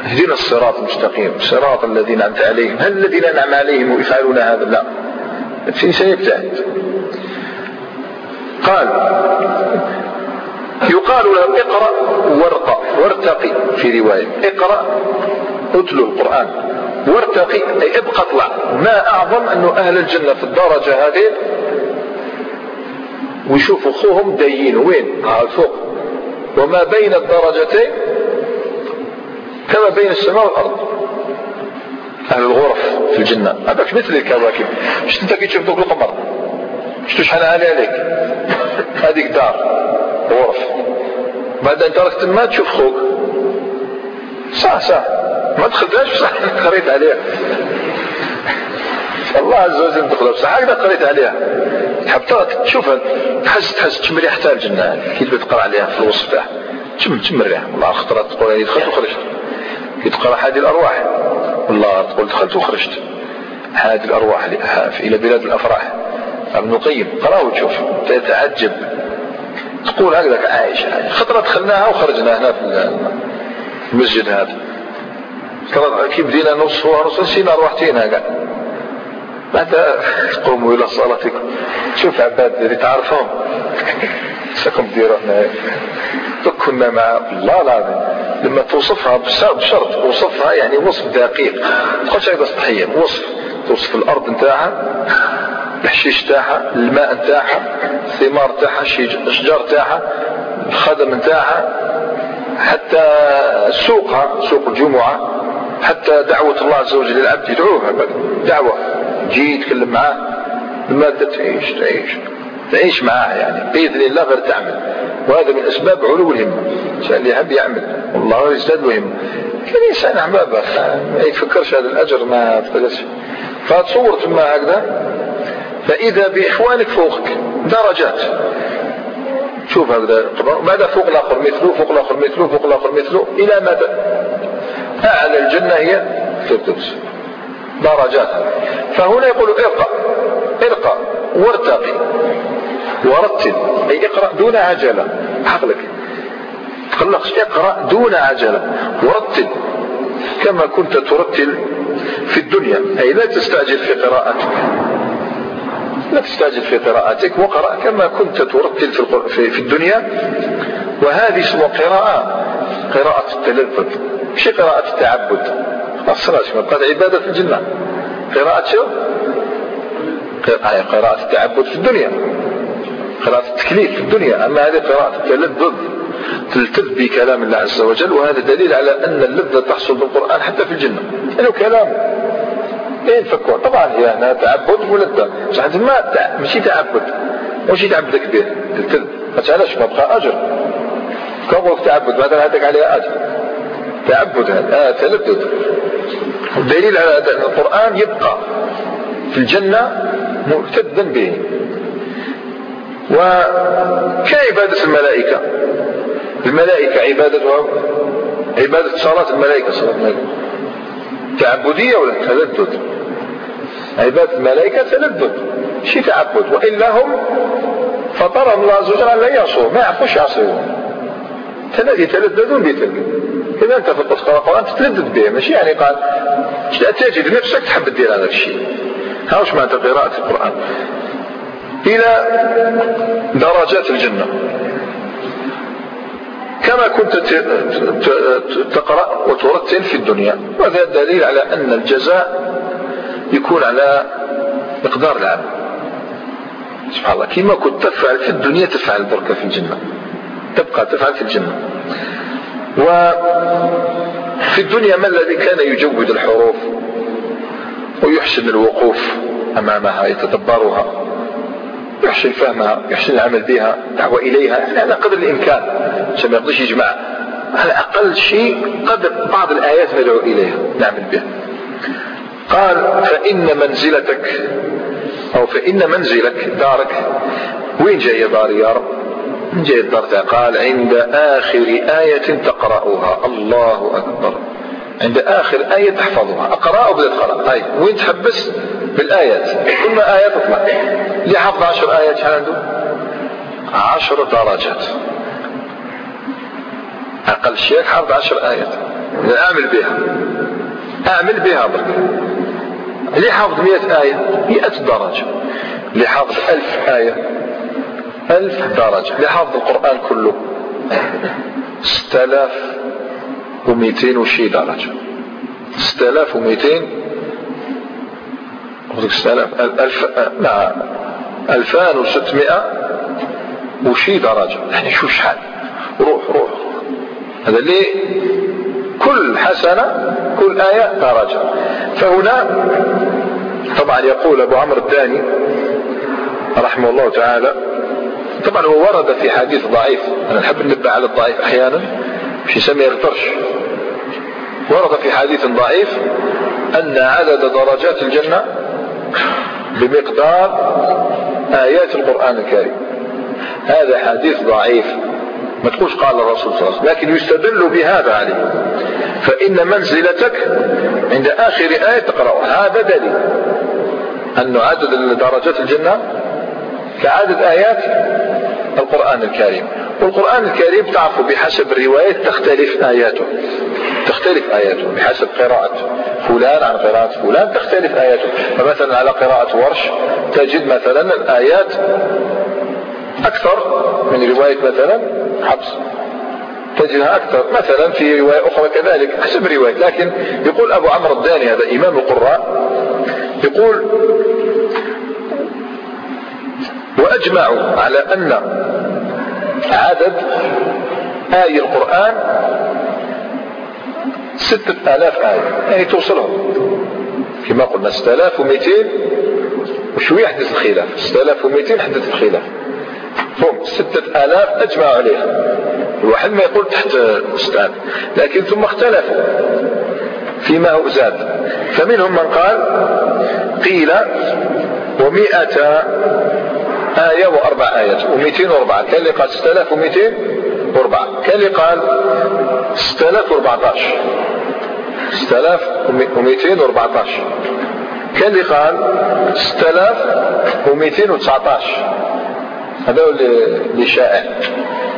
اهدنا الصراط المستقيم. صراط الذين أنعمت عليهم. هل الذين أنعم عليهم يفعلون هذا؟ لا. الإنسان يبتعد قال يقال له اقرأ وارقى وارتقي في رواية. اقرأ اتلو القرآن. وارتقي أي ابقى اطلع. ما أعظم أنه أهل الجنة في الدرجة هذه ويشوفوا أخوهم دايين. وين؟ على فوق. وما بين الدرجتين كما بين السماء والأرض. أهل الغرف في الجنة. هذاك مثل الكواكب مش أنت كي تشوف دوك القمر؟ شتو شحال عالي عليك؟ هذيك دار غرف. بعد انت راك تما تشوف خوك. صح صح. ما دخلتهاش بصح قريت عليها. الله عز وجل دخلها بصح. هكذا قريت عليها. حتى تشوفها تحس تحس تشم ريحتها الجنة. كي تقرأ عليها في الوصف تاعها. تشم تشم الريحة. والله خطرات تقول دخلت وخرجت. كي تقرا هذه الأرواح. والله تقول دخلت وخرجت. هذه الأرواح إلى بلاد الأفراح. ابن القيم قراه وتشوف تتعجب. تقول هكذا عايش خطرة دخلناها وخرجنا هنا في المسجد هذا. كي بدينا نصفوها نص نسينا روحتين هكا. بعد قوموا إلى صلاتكم شوف عباد اللي تعرفهم. سكم ديروا هنا كنا مع الله العظيم. لما توصفها بشرط توصفها يعني وصف دقيق. تقولش هكذا سطحيا وصف. توصف الأرض نتاعها الحشيش تاعها الماء نتاعها الثمار تاعها الشجر تاعها الخدم نتاعها حتى سوقها سوق الجمعة حتى دعوة الله عز وجل للعبد يدعوه دعوة. جي يتكلم معاه. المادة تعيش تعيش. تعيش معاه يعني. بإذن الله غير تعمل وهذا من أسباب علو الهمة الإنسان اللي يحب يعمل. والله يزداد همة كان إنسان أحبابه ما يفكرش هذا الأجر ما تقلش فتصور ثم هكذا. فإذا بإخوانك فوقك درجات. شوف هذا ماذا فوق الآخر؟ مثله فوق الآخر مثله فوق الآخر مثله. إلى ماذا؟ أعلى الجنة هي الفردوس درجات. فهنا يقول ارقى. ارقى وارتقي. ورتل أي اقرأ دون عجلة. عقلك. تقلقش اقرأ دون عجلة ورتل كما كنت ترتل في الدنيا. أي لا تستعجل في قراءتك. لا تستعجل في قراءتك وقرأ كما كنت ترتل في, في الدنيا. وهذه اسمها قراءة قراءة التلذذ مش قراءة التعبد. الصلاة قد عبادة في الجنة. قراءة شو؟ قراءة التعبد في الدنيا. قراءة التكليف في الدنيا. أما هذه قراءة التلذذ تلتذ بكلام الله عز وجل وهذا دليل على أن اللذة تحصل بالقرآن حتى في الجنة لأنه كلام. إيه الفكوة طبعا هي أنا تعبد ولذة بصح ما ماشي تعبد. ماشي تعبدك به تلتذ ما علاش ما بقى أجر. كون تعبد؟ مثلا هذاك عليه أجر؟ تعبد. هذا آه تلذذ الدليل على هذا أن القرآن يبقى في الجنة ملتذا به. وكعبادة الملائكة؟ الملائكة عبادتها عبادة صلاة الملائكة صلاة الملائكة. تعبدية ولا تلذذ؟ عبادة الملائكة تلذذ. شي تعبد؟ وإلا هم فطرهم الله عز وجل لا يعصوا. ما يعرفوش يعصوا يتلذذون بتلك إذا أنت في تقرأ القرآن تتلذذ به. ماشي يعني قال تجد نفسك تحب تدير هذا الشيء. ها وش معنى قراءة القرآن؟ إلى درجات الجنة. كما كنت تقرأ وترتل في الدنيا. وهذا دليل على أن الجزاء يكون على مقدار العمل سبحان الله كما كنت تفعل في الدنيا تفعل بركة في الجنة. تبقى تفعل في الجنة. وفي الدنيا ما الذي كان يجود الحروف ويحسن الوقوف أمامها يتدبرها؟ يحسن فهمها يحسن العمل بها دعوة إليها يعني قدر الإمكان. عشان ما يقدرش يجمع على أقل شيء قدر بعض الآيات ندعو إليها. نعمل بها. قال فإن منزلتك أو فإن منزلك دارك. وين جاية داري يا رب؟ من جاية الدار قال عند آخر آية تقرأها. الله أكبر. عند آخر آية تحفظها. أقرأ أو بدأ تقرأ أي وين تحبس؟ بالآيات. كل آية تطلع اللي حفظ عشر آيات شحال عشر درجات. أقل شيء حفظ عشر آيات. أعمل بها. أعمل بها برك اللي حافظ مئة آية مئة درجة. اللي حافظ ألف آية ألف درجة. اللي حافظ القرآن كله. ستة آلاف ومئتين وشي درجة. ستة آلاف ومئتين آلاف ألف نعم ألفان وستمائة وشي درجة يعني شو شحال؟ روح روح. هذا اللي كل حسنة كل آية درجة فهنا طبعا يقول أبو عمرو الداني رحمه الله تعالى طبعا هو ورد في حديث ضعيف. أنا نحب ننبه على الضعيف أحيانا مش يسمي يغترش ورد في حديث ضعيف أن عدد درجات الجنة بمقدار آيات القرآن الكريم. هذا حديث ضعيف ما تقولش قال الرسول صلى الله عليه وسلم لكن يستدل بهذا عليه. فإن منزلتك عند آخر آية تقرأها. هذا دليل أن عدد درجات الجنة كعدد آيات القرآن الكريم. والقرآن الكريم تعرفوا بحسب الروايات تختلف آياته. تختلف آياته بحسب قراءة فلان عن قراءة فلان تختلف آياته. فمثلا على قراءة ورش تجد مثلا الآيات أكثر من رواية مثلا حفص تجدها أكثر مثلا في رواية أخرى كذلك حسب رواية لكن يقول أبو عمرو الداني هذا إمام القراء يقول وأجمعوا على أن عدد آي القرآن ستة آلاف آية. يعني توصلهم. كما قلنا ستة آلاف ومئتين وشوية يحدث الخلاف. ستة آلاف ومئتين حدث الخلاف. فوق ستة آلاف أجمعوا عليها. الواحد ما يقول تحت ستة لكن ثم اختلفوا فيما هو زاد. فمنهم من قال قيل ومئة آية وأربع آيات. ومئتين وأربعة. كان اللي قال ستة آلاف ومئتين وأربعة. كان اللي قال ستة آلاف وأربعة عشر ستة آلاف ومئتين وأربعة عشر كان اللي قال ستة آلاف ومئتين وتسعة عشر هذا هو اللي شائع.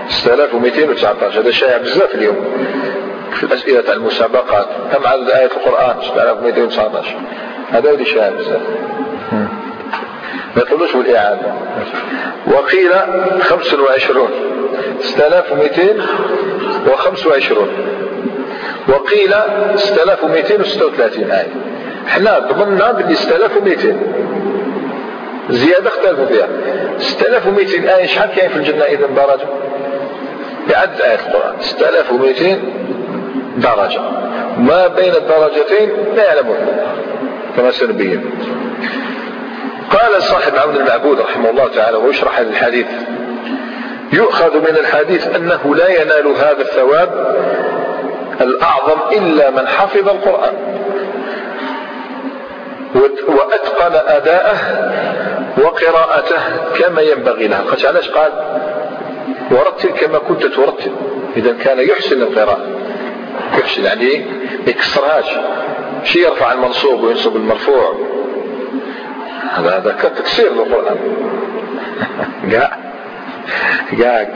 6219 هذا شائع بزاف اليوم في الأسئلة تاع المسابقات كم عدد آية القرآن؟ 6219 هذا هو اللي شائع بزاف. ما يقولوش بالإعادة وقيل 25 6225 وقيل 6236 آية. إحنا ضمننا باللي 6200 زيادة اختلفوا فيها. 6200 آية شحال كاين في الجنة إذا درجة بعدد آيات القرآن. 6200 درجة ما بين الدرجتين لا يعلمون. كما سنبين. قال صاحب عون المعبود رحمه الله تعالى ويشرح الحديث. يؤخذ من الحديث أنه لا ينال هذا الثواب الأعظم إلا من حفظ القرآن. وأتقن أداءه وقراءته كما ينبغي له. علاش؟ قال ورتل كما كنت ترتل. إذا كان يحسن القراءة. يحسن يعني ما يكسرهاش. شي يرفع المنصوب وينصب المرفوع. هذا هذا تكسير للقرآن قاع قاع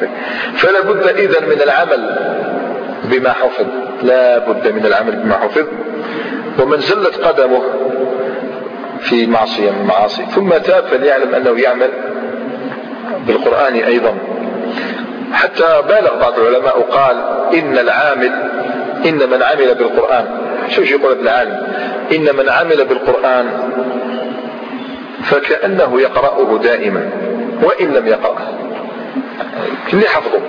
فلا بد إذا من العمل بما حفظ. لا بد من العمل بما حفظ. ومن زلت قدمه في معصية من المعاصي ثم تاب فليعلم أنه يعمل بالقرآن أيضا. حتى بالغ بعض العلماء وقال إن العامل إن من عمل بالقرآن. شو يقول ابن العالم؟ إن من عمل بالقرآن فكأنه يقرأه دائما وإن لم يقرأه. اللي حفظه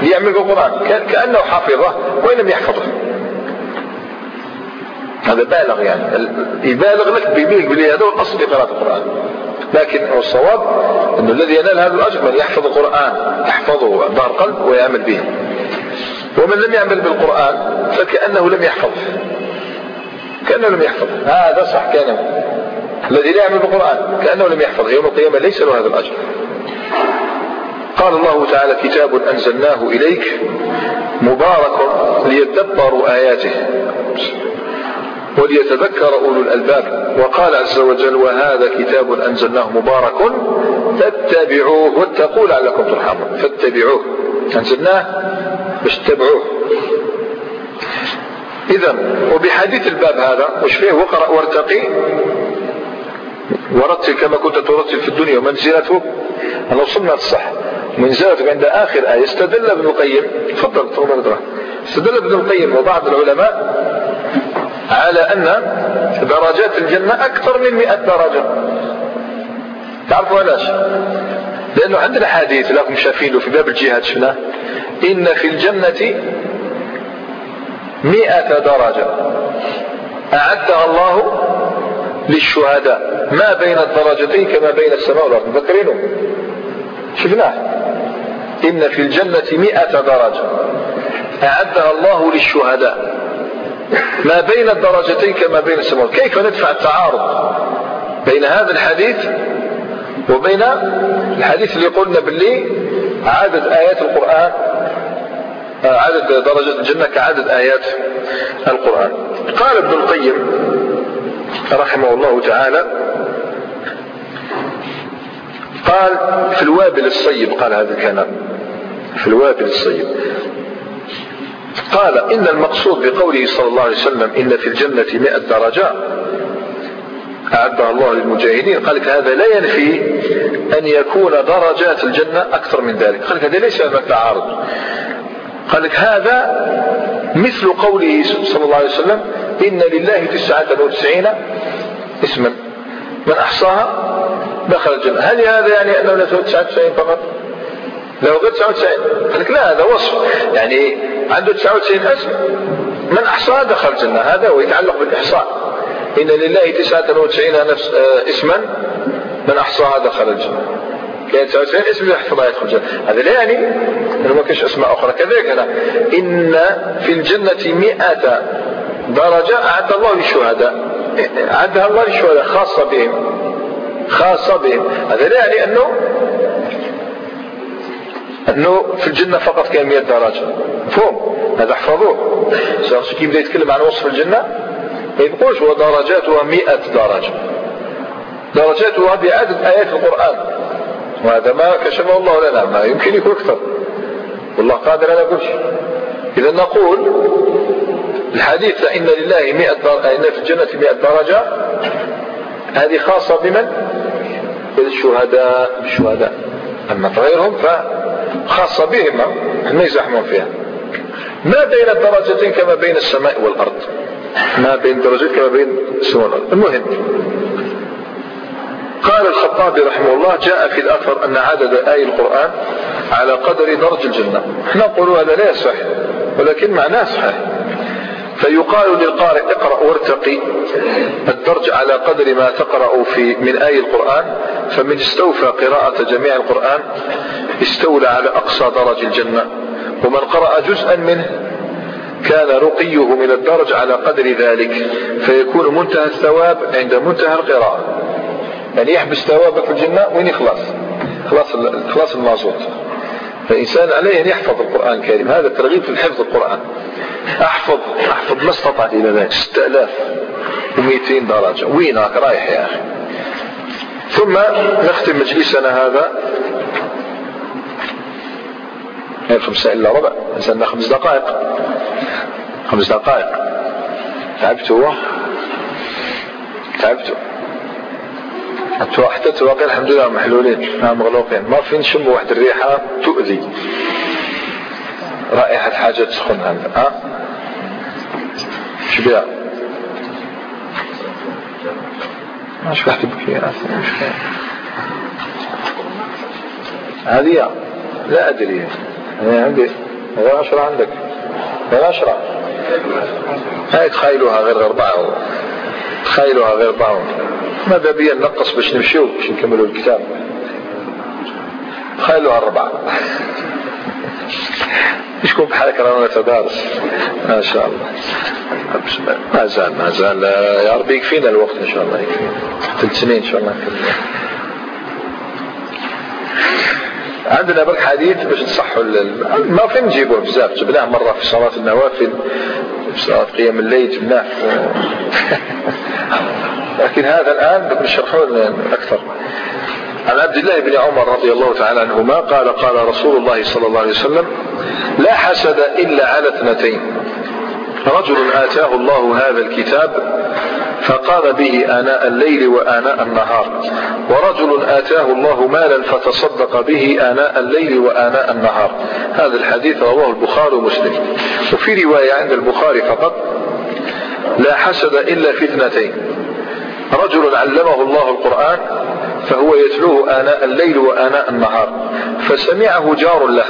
اللي يعمل بالقرآن كأنه حفظه وإن لم يحفظه. هذا بالغ يعني. يبالغ لك بيبيك بلي هذا هو الأصل في قراءة القرآن. لكن الصواب إنه الذي ينال هذا الأجر من يحفظ القرآن يحفظه ظهر قلب ويعمل به. ومن لم يعمل بالقرآن فكأنه لم يحفظه. كأنه لم يحفظه. هذا صح كان الذي لا يعمل بالقرآن كأنه لم يحفظ يوم القيامة ليس له هذا الأجر. قال الله تعالى كتاب أنزلناه إليك مبارك ليدبروا آياته وليتذكر أولو الألباب. وقال عز وجل وهذا كتاب أنزلناه مبارك فاتبعوه واتقوا لعلكم ترحمون. فاتبعوه أنزلناه باش تتبعوه إذا وبحديث الباب هذا وش فيه؟ وقرأ وارتقي ورتل كما كنت ترتل في الدنيا ومنزلته أنا وصلنا الصح منزلته عند آخر آية استدل ابن القيم. تفضل تفضل استدل ابن القيم وبعض العلماء على أن درجات الجنة أكثر من مئة درجة. تعرفوا علاش؟ لأنه عندنا حديث لكم شافينه في باب الجهاد شفناه. إن في الجنة مئة درجة. أعدها الله للشهداء. ما بين الدرجتين كما بين السماء والأرض. مذكرينه؟ شفناه. إن في الجنة مئة درجة. أعدها الله للشهداء. ما بين الدرجتين كما بين السماء كيف ندفع التعارض بين هذا الحديث وبين الحديث اللي قلنا باللي عدد آيات القرآن عدد درجات الجنة كعدد آيات القرآن؟ قال ابن القيم رحمه الله تعالى. قال في الوابل الصيب قال هذا الكلام. في الوابل الصيب. قال إن المقصود بقوله صلى الله عليه وسلم إن في الجنة مئة درجة أعدها الله للمجاهدين. قال لك هذا لا ينفي أن يكون درجات الجنة أكثر من ذلك. قال لك هذا ليس هذا التعارض قال لك هذا مثل قوله صلى الله عليه وسلم إن لله تسعة وتسعين اسما. من أحصاها دخل الجنة. هل هذا يعني أنه له 99 فقط؟ لو غير 99 قال لا هذا وصف. يعني عنده 99 اسم من أحصاها دخل الجنة. هذا هو يتعلق بالإحصاء. إن لله 99 نفس آه، اسما من أحصاها دخل الجنة. 99 اسم يحفظها يدخل الجنة. هذا لا يعني أنه ما كاش أسماء أخرى. كذلك هنا إن في الجنة 100 درجة أعد الله للشهداء. أعدها الله للشهداء خاصة بهم. خاصة بهم. هذا لا يعني أنه أنه في الجنة فقط كان 100 درجة. مفهوم؟ هذا احفظوه. شخص كي يبدا يتكلم عن وصف الجنة ما يقولش ودرجاتها 100 درجة. درجاتها بعدد آيات القرآن. وهذا ما كشفه الله لنا ما يمكن يكون أكثر. والله قادر على كل شيء. إذا نقول الحديث إن لله 100 درجة إن في الجنة 100 درجة هذه خاصة بمن؟ بالشهداء بالشهداء. أما غيرهم فخاصة بهم ما يزحمون فيها. ما بين الدرجتين كما بين السماء والأرض. ما بين درجات كما بين السماء والأرض. المهم قال الخطابي رحمه الله جاء في الأثر أن عدد آي القرآن على قدر درج الجنة. إحنا نقول هذا لا يصح ولكن معناه صحيح. فيقال للقارئ اقرأ وارتقي. الدرج على قدر ما تقرأ في من آي القرآن فمن استوفى قراءة جميع القرآن استولى على أقصى درج الجنة. ومن قرأ جزءا منه كان رقيه من الدرج على قدر ذلك. فيكون منتهى الثواب عند منتهى القراءة. يعني يحبس في الجنة وين يخلص؟ خلاص خلاص المازوت. فالإنسان عليه أن يحفظ القرآن الكريم. هذا ترغيب في حفظ القرآن. أحفظ أحفظ ما استطعت إلى ذلك. 6200 درجة. وينك رايح يا أخي. ثم نختم مجلسنا هذا. خمسة إلا ربع. نزلنا خمس دقائق. خمس دقائق. تعبتوا. تعبتوا. حتى تواقع الحمد لله محلولين مغلوقين. ما في نشم واحد الريحة تؤذي. رائحة حاجة تسخن هذا ها؟ شبيع مش واحد يبكي هذه لا أدري. أنا عندي غير عشرة عندك. غير عشرة هاي تخيلوها غير أربعة تخيلوها غير أربعة ماذا بيا نقص باش نمشيو باش نكملوا الكتاب. تخيلوها أربعة شكون بحالك رانا نتدارس ما شاء الله. ما زال ما زال. يا ربي يكفينا الوقت إن شاء الله. يكفينا ثلاث سنين إن شاء الله. عندنا برك حديث باش نصحوا ما فين نجيبوه بزاف. جبناه مرة في صلاة النوافل في صلاة قيام الليل جبناه لكن هذا الآن بدنا نشرحوه أكثر. عن عبد الله بن عمر رضي الله تعالى عنهما قال قال رسول الله صلى الله عليه وسلم لا حسد إلا على اثنتين. رجل آتاه الله هذا الكتاب فقام به آناء الليل وآناء النهار ورجل آتاه الله مالا فتصدق به آناء الليل وآناء النهار. هذا الحديث رواه البخاري ومسلم. وفي رواية عند البخاري فقط لا حسد إلا في اثنتين. رجل علمه الله القرآن فهو يتلوه آناء الليل وآناء النهار. فسمعه جار له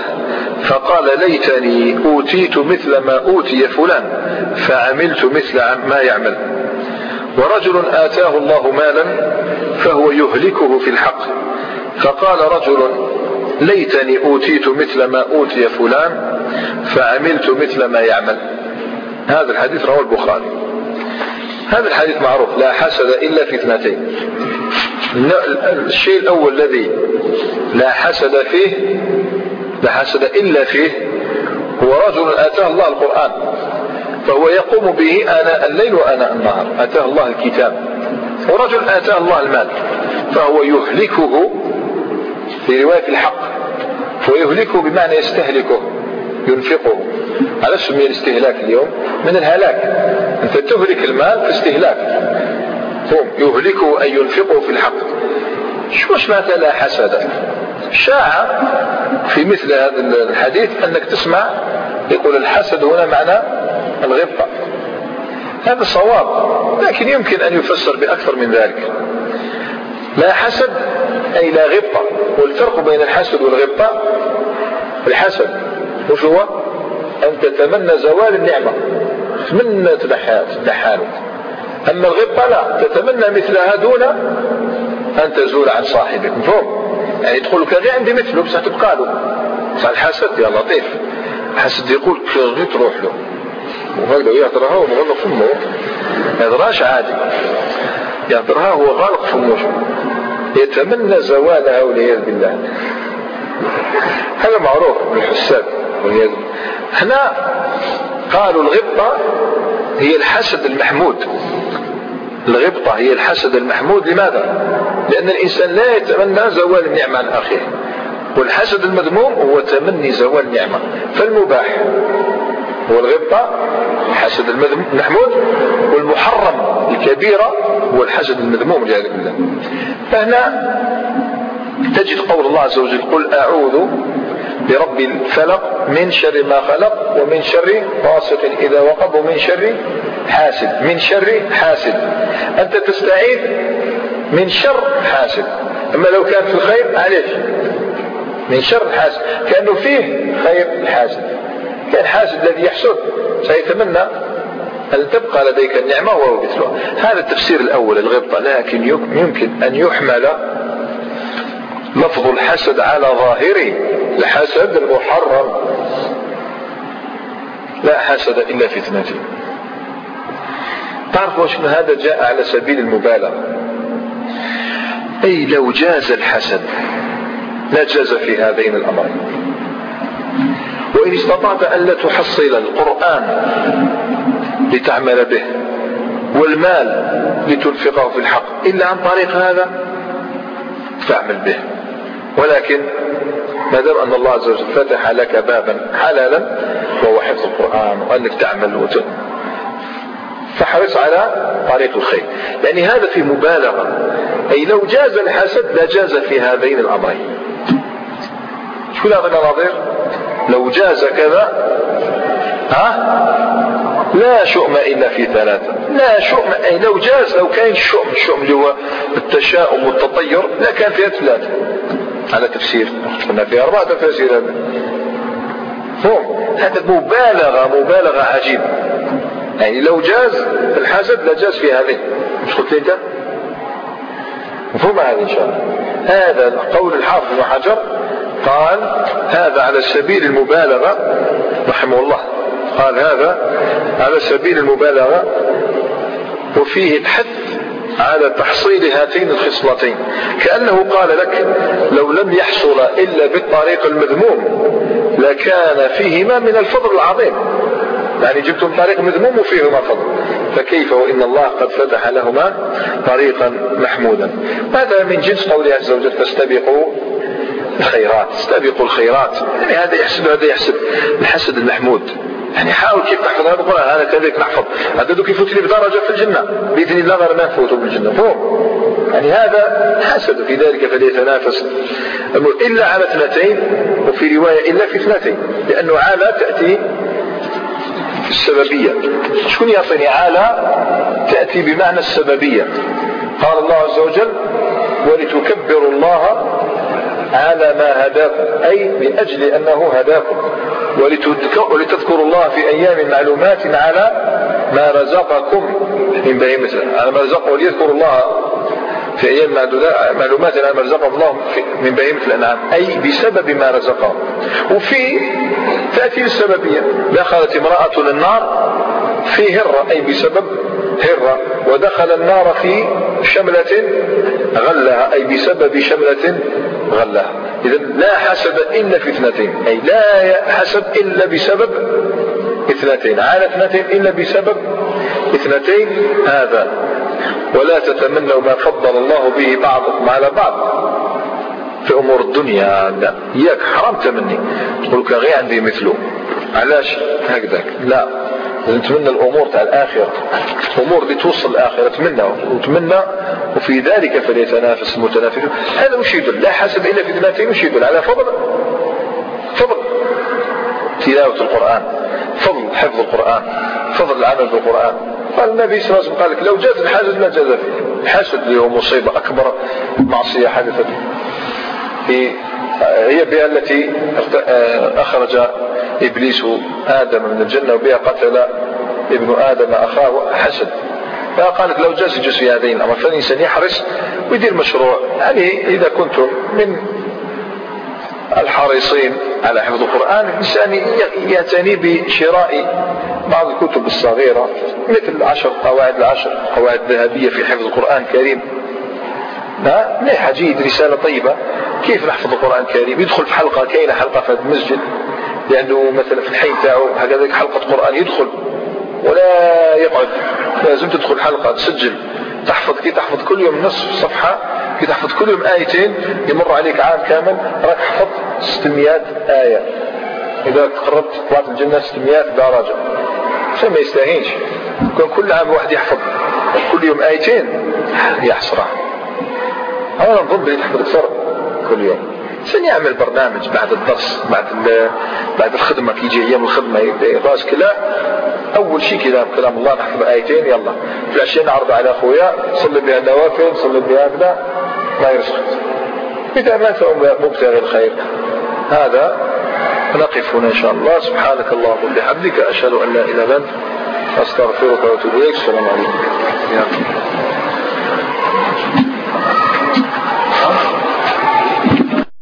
فقال ليتني أوتيت مثل ما أوتي فلان فعملت مثل ما يعمل. ورجل آتاه الله مالا فهو يهلكه في الحق. فقال رجل ليتني أوتيت مثل ما أوتي فلان فعملت مثل ما يعمل. هذا الحديث رواه البخاري. هذا الحديث معروف لا حسد إلا في اثنتين. الشيء الأول الذي لا حسد فيه لا حسد إلا فيه هو رجل آتاه الله القرآن فهو يقوم به آناء الليل وآناء النهار أتاه الله الكتاب. ورجل آتاه الله المال فهو يهلكه في رواية الحق ويهلكه بمعنى يستهلكه ينفقه. على سمي الاستهلاك اليوم من الهلاك. أنت تهلك المال في استهلاك. هم يهلكه أي ينفقه في الحق. شو معنى لا حسد؟ شاع في مثل هذا الحديث أنك تسمع يقول الحسد هنا معنى الغبطة. هذا صواب لكن يمكن أن يفسر بأكثر من ذلك. لا حسد أي لا غبطة. والفرق بين الحسد والغبطة الحسد وش هو؟ أن تتمنى زوال النعمة. تتمنى تدحانك أما الغبطة لا تتمنى مثلها دون أن تزول عن صاحبك. مفهوم؟ يعني تقول لك غير عندي مثله بس تبقى له. الحسد يا لطيف. الحسد يقول غير تروح له. وهكذا يهدرها هو مغلق فمه يهدرهاش عادي. يهدرها هو غالق فمه يتمنى زوالها والعياذ بالله. هذا معروف بالحساد والعياذ هنا قالوا الغبطة هي الحسد المحمود. الغبطة هي الحسد المحمود لماذا؟ لأن الإنسان لا يتمنى زوال النعمة عن أخيه. والحسد المذموم هو تمني زوال النعمة. فالمباح هو الغبطة الحسد المحمود والمحرم الكبيرة هو الحسد المذموم والعياذ بالله. فهنا تجد قول الله عز وجل قل أعوذ برب الفلق من شر ما خلق ومن شر غاسق إذا وقب ومن شر حاسد. من شر حاسد. أنت تستعيذ من شر حاسد. أما لو كان في الخير معليش. من شر حاسد. كأنه فيه خير الحاسد كالحاسد الذي يحسد. سيتمنى أن تبقى لديك النعمة وهو مثلها هذا التفسير الأول الغبطة لكن يمكن أن يحمل لفظ الحسد على ظاهره. الحسد المحرم لا حسد إلا في اثنتين تعرف وش هذا جاء على سبيل المبالغة؟ أي لو جاز الحسد لا جاز في هذين الأمرين. وإن استطعت ألا تحصل القرآن لتعمل به والمال لتنفقه في الحق إلا عن طريق هذا فاعمل به. ولكن ما دام أن الله عز وجل فتح لك بابا حلالا وهو حفظ القرآن وأنك تعمل وت... فحرص على طريق الخير. يعني هذا في مبالغة. أي لو جاز الحسد لجاز في هذين الأمرين. شو هذا النظير لو جاز كذا ها؟ لا شؤم إلا في ثلاثة. لا شؤم أي لو جاز لو كان الشؤم الشؤم اللي هو التشاؤم والتطير لا كان فيها ثلاثة. على تفسير. قلنا فيها أربعة تفاسير. هذا هذا مبالغة مبالغة عجيبة يعني لو جاز الحسد لجاز في هذه. مش قلت انت مفهوم هذا إن شاء الله. هذا قول الحافظ بن حجر. قال هذا على سبيل المبالغة. رحمه الله. قال هذا على سبيل المبالغة. وفيه الحث على تحصيل هاتين الخصلتين. كأنه قال لك لو لم يحصل إلا بالطريق المذموم لكان فيهما من الفضل العظيم. يعني جبتم طريق مذموم وفيهما فضل. فكيف وإن الله قد فتح لهما طريقا محمودا؟ هذا من جنس قوله عز وجل فاستبقوا الخيرات؟ استبقوا الخيرات. يعني هذا يحسب هذا يحسب. الحسد المحمود. يعني حاول كيف تحفظ. هذا القرآن هذا كذلك نحفظ. هذا دوك يفوت لي بدرجة في الجنة. بإذن الله غير ما نفوتوا بالجنة فوق. يعني هذا حسد في ذلك فليتنافس. إلا على اثنتين وفي رواية إلا في اثنتين. لأنه على تأتي في السببية. شكون يعطيني على تأتي بمعنى السببية؟ قال الله عز وجل ولتكبروا الله على ما هداكم. أي من أجل أنه هداكم. ولتذكروا الله في أيام معلومات على ما رزقكم من بهيمة على ما رزقكم وليذكروا الله في أيام معلومات على ما رزقهم الله من بهيمة الأنعام. أي بسبب ما رزقهم. وفي تأتي السببية. دخلت امرأة النار في هرة. أي بسبب هرة. ودخل النار في شملة غلها أي بسبب شملة غلها. إذا لا حسب إلا في اثنتين أي لا حسب إلا بسبب اثنتين. على اثنتين إلا بسبب اثنتين هذا. ولا تتمنوا ما فضل الله به بعضكم على بعض في أمور الدنيا. لا إياك حرام تمني. تقول لك غير عندي مثله. علاش؟ هكذاك. لا. نتمنى الأمور تاع الآخرة. أمور اللي توصل الآخرة تمنى وتمنى وفي ذلك فليتنافس المتنافسون. هذا وش يدل لا حسب إلا في ذاتين وش يدل على فضل. فضل تلاوة القرآن فضل حفظ القرآن فضل العمل بالقرآن. قال النبي صلى الله عليه وسلم قال لك لو جاز الحاسد ما جاز فيه. الحسد اللي هو مصيبة أكبر معصية حدثت هي بها التي اخرج إبليس آدم من الجنة وبها قتل ابن آدم أخاه حسد. فقالت لو جاز يجوز في هذين الامر فالانسان يحرص ويدير مشروع. يعني إذا كنتم من الحريصين على حفظ القرآن الإنسان يعتني بشراء بعض الكتب الصغيرة مثل عشر قواعد العشر قواعد ذهبية في حفظ القرآن الكريم. لا جيد رسالة طيبة. كيف نحفظ القرآن الكريم؟ يدخل في حلقة كاينة حلقة في المسجد؟ لأنه مثلا في الحي تاعو هكذا حلقة قرآن يدخل ولا يقعد لازم تدخل حلقة تسجل. تحفظ كي تحفظ كل يوم نصف صفحة كي تحفظ كل يوم آيتين يمر عليك عام كامل. راك حفظت 600 آية. إذا قربت طلعت الجنة 600 درجة ما يستاهينش كان كل عام واحد يحفظ. كل يوم آيتين. يحصرها أنا نظن بلي تحفظ أكثر. كل يوم. فنعمل برنامج بعد الدرس بعد بعد الخدمة في يجي أيام الخدمة راس كذا؟ أول شيء كذا كلام الله نحفظ آيتين يلا. في العشاء نعرض على أخويا صلي بها النوافل صلي بها كذا ما يرسل اذا مات مبتغي الخير. هذا نقف هنا إن شاء الله. سبحانك اللهم وبحمدك أشهد أن لا إله إلا أنت. أستغفرك وأتوب إليك. السلام عليكم.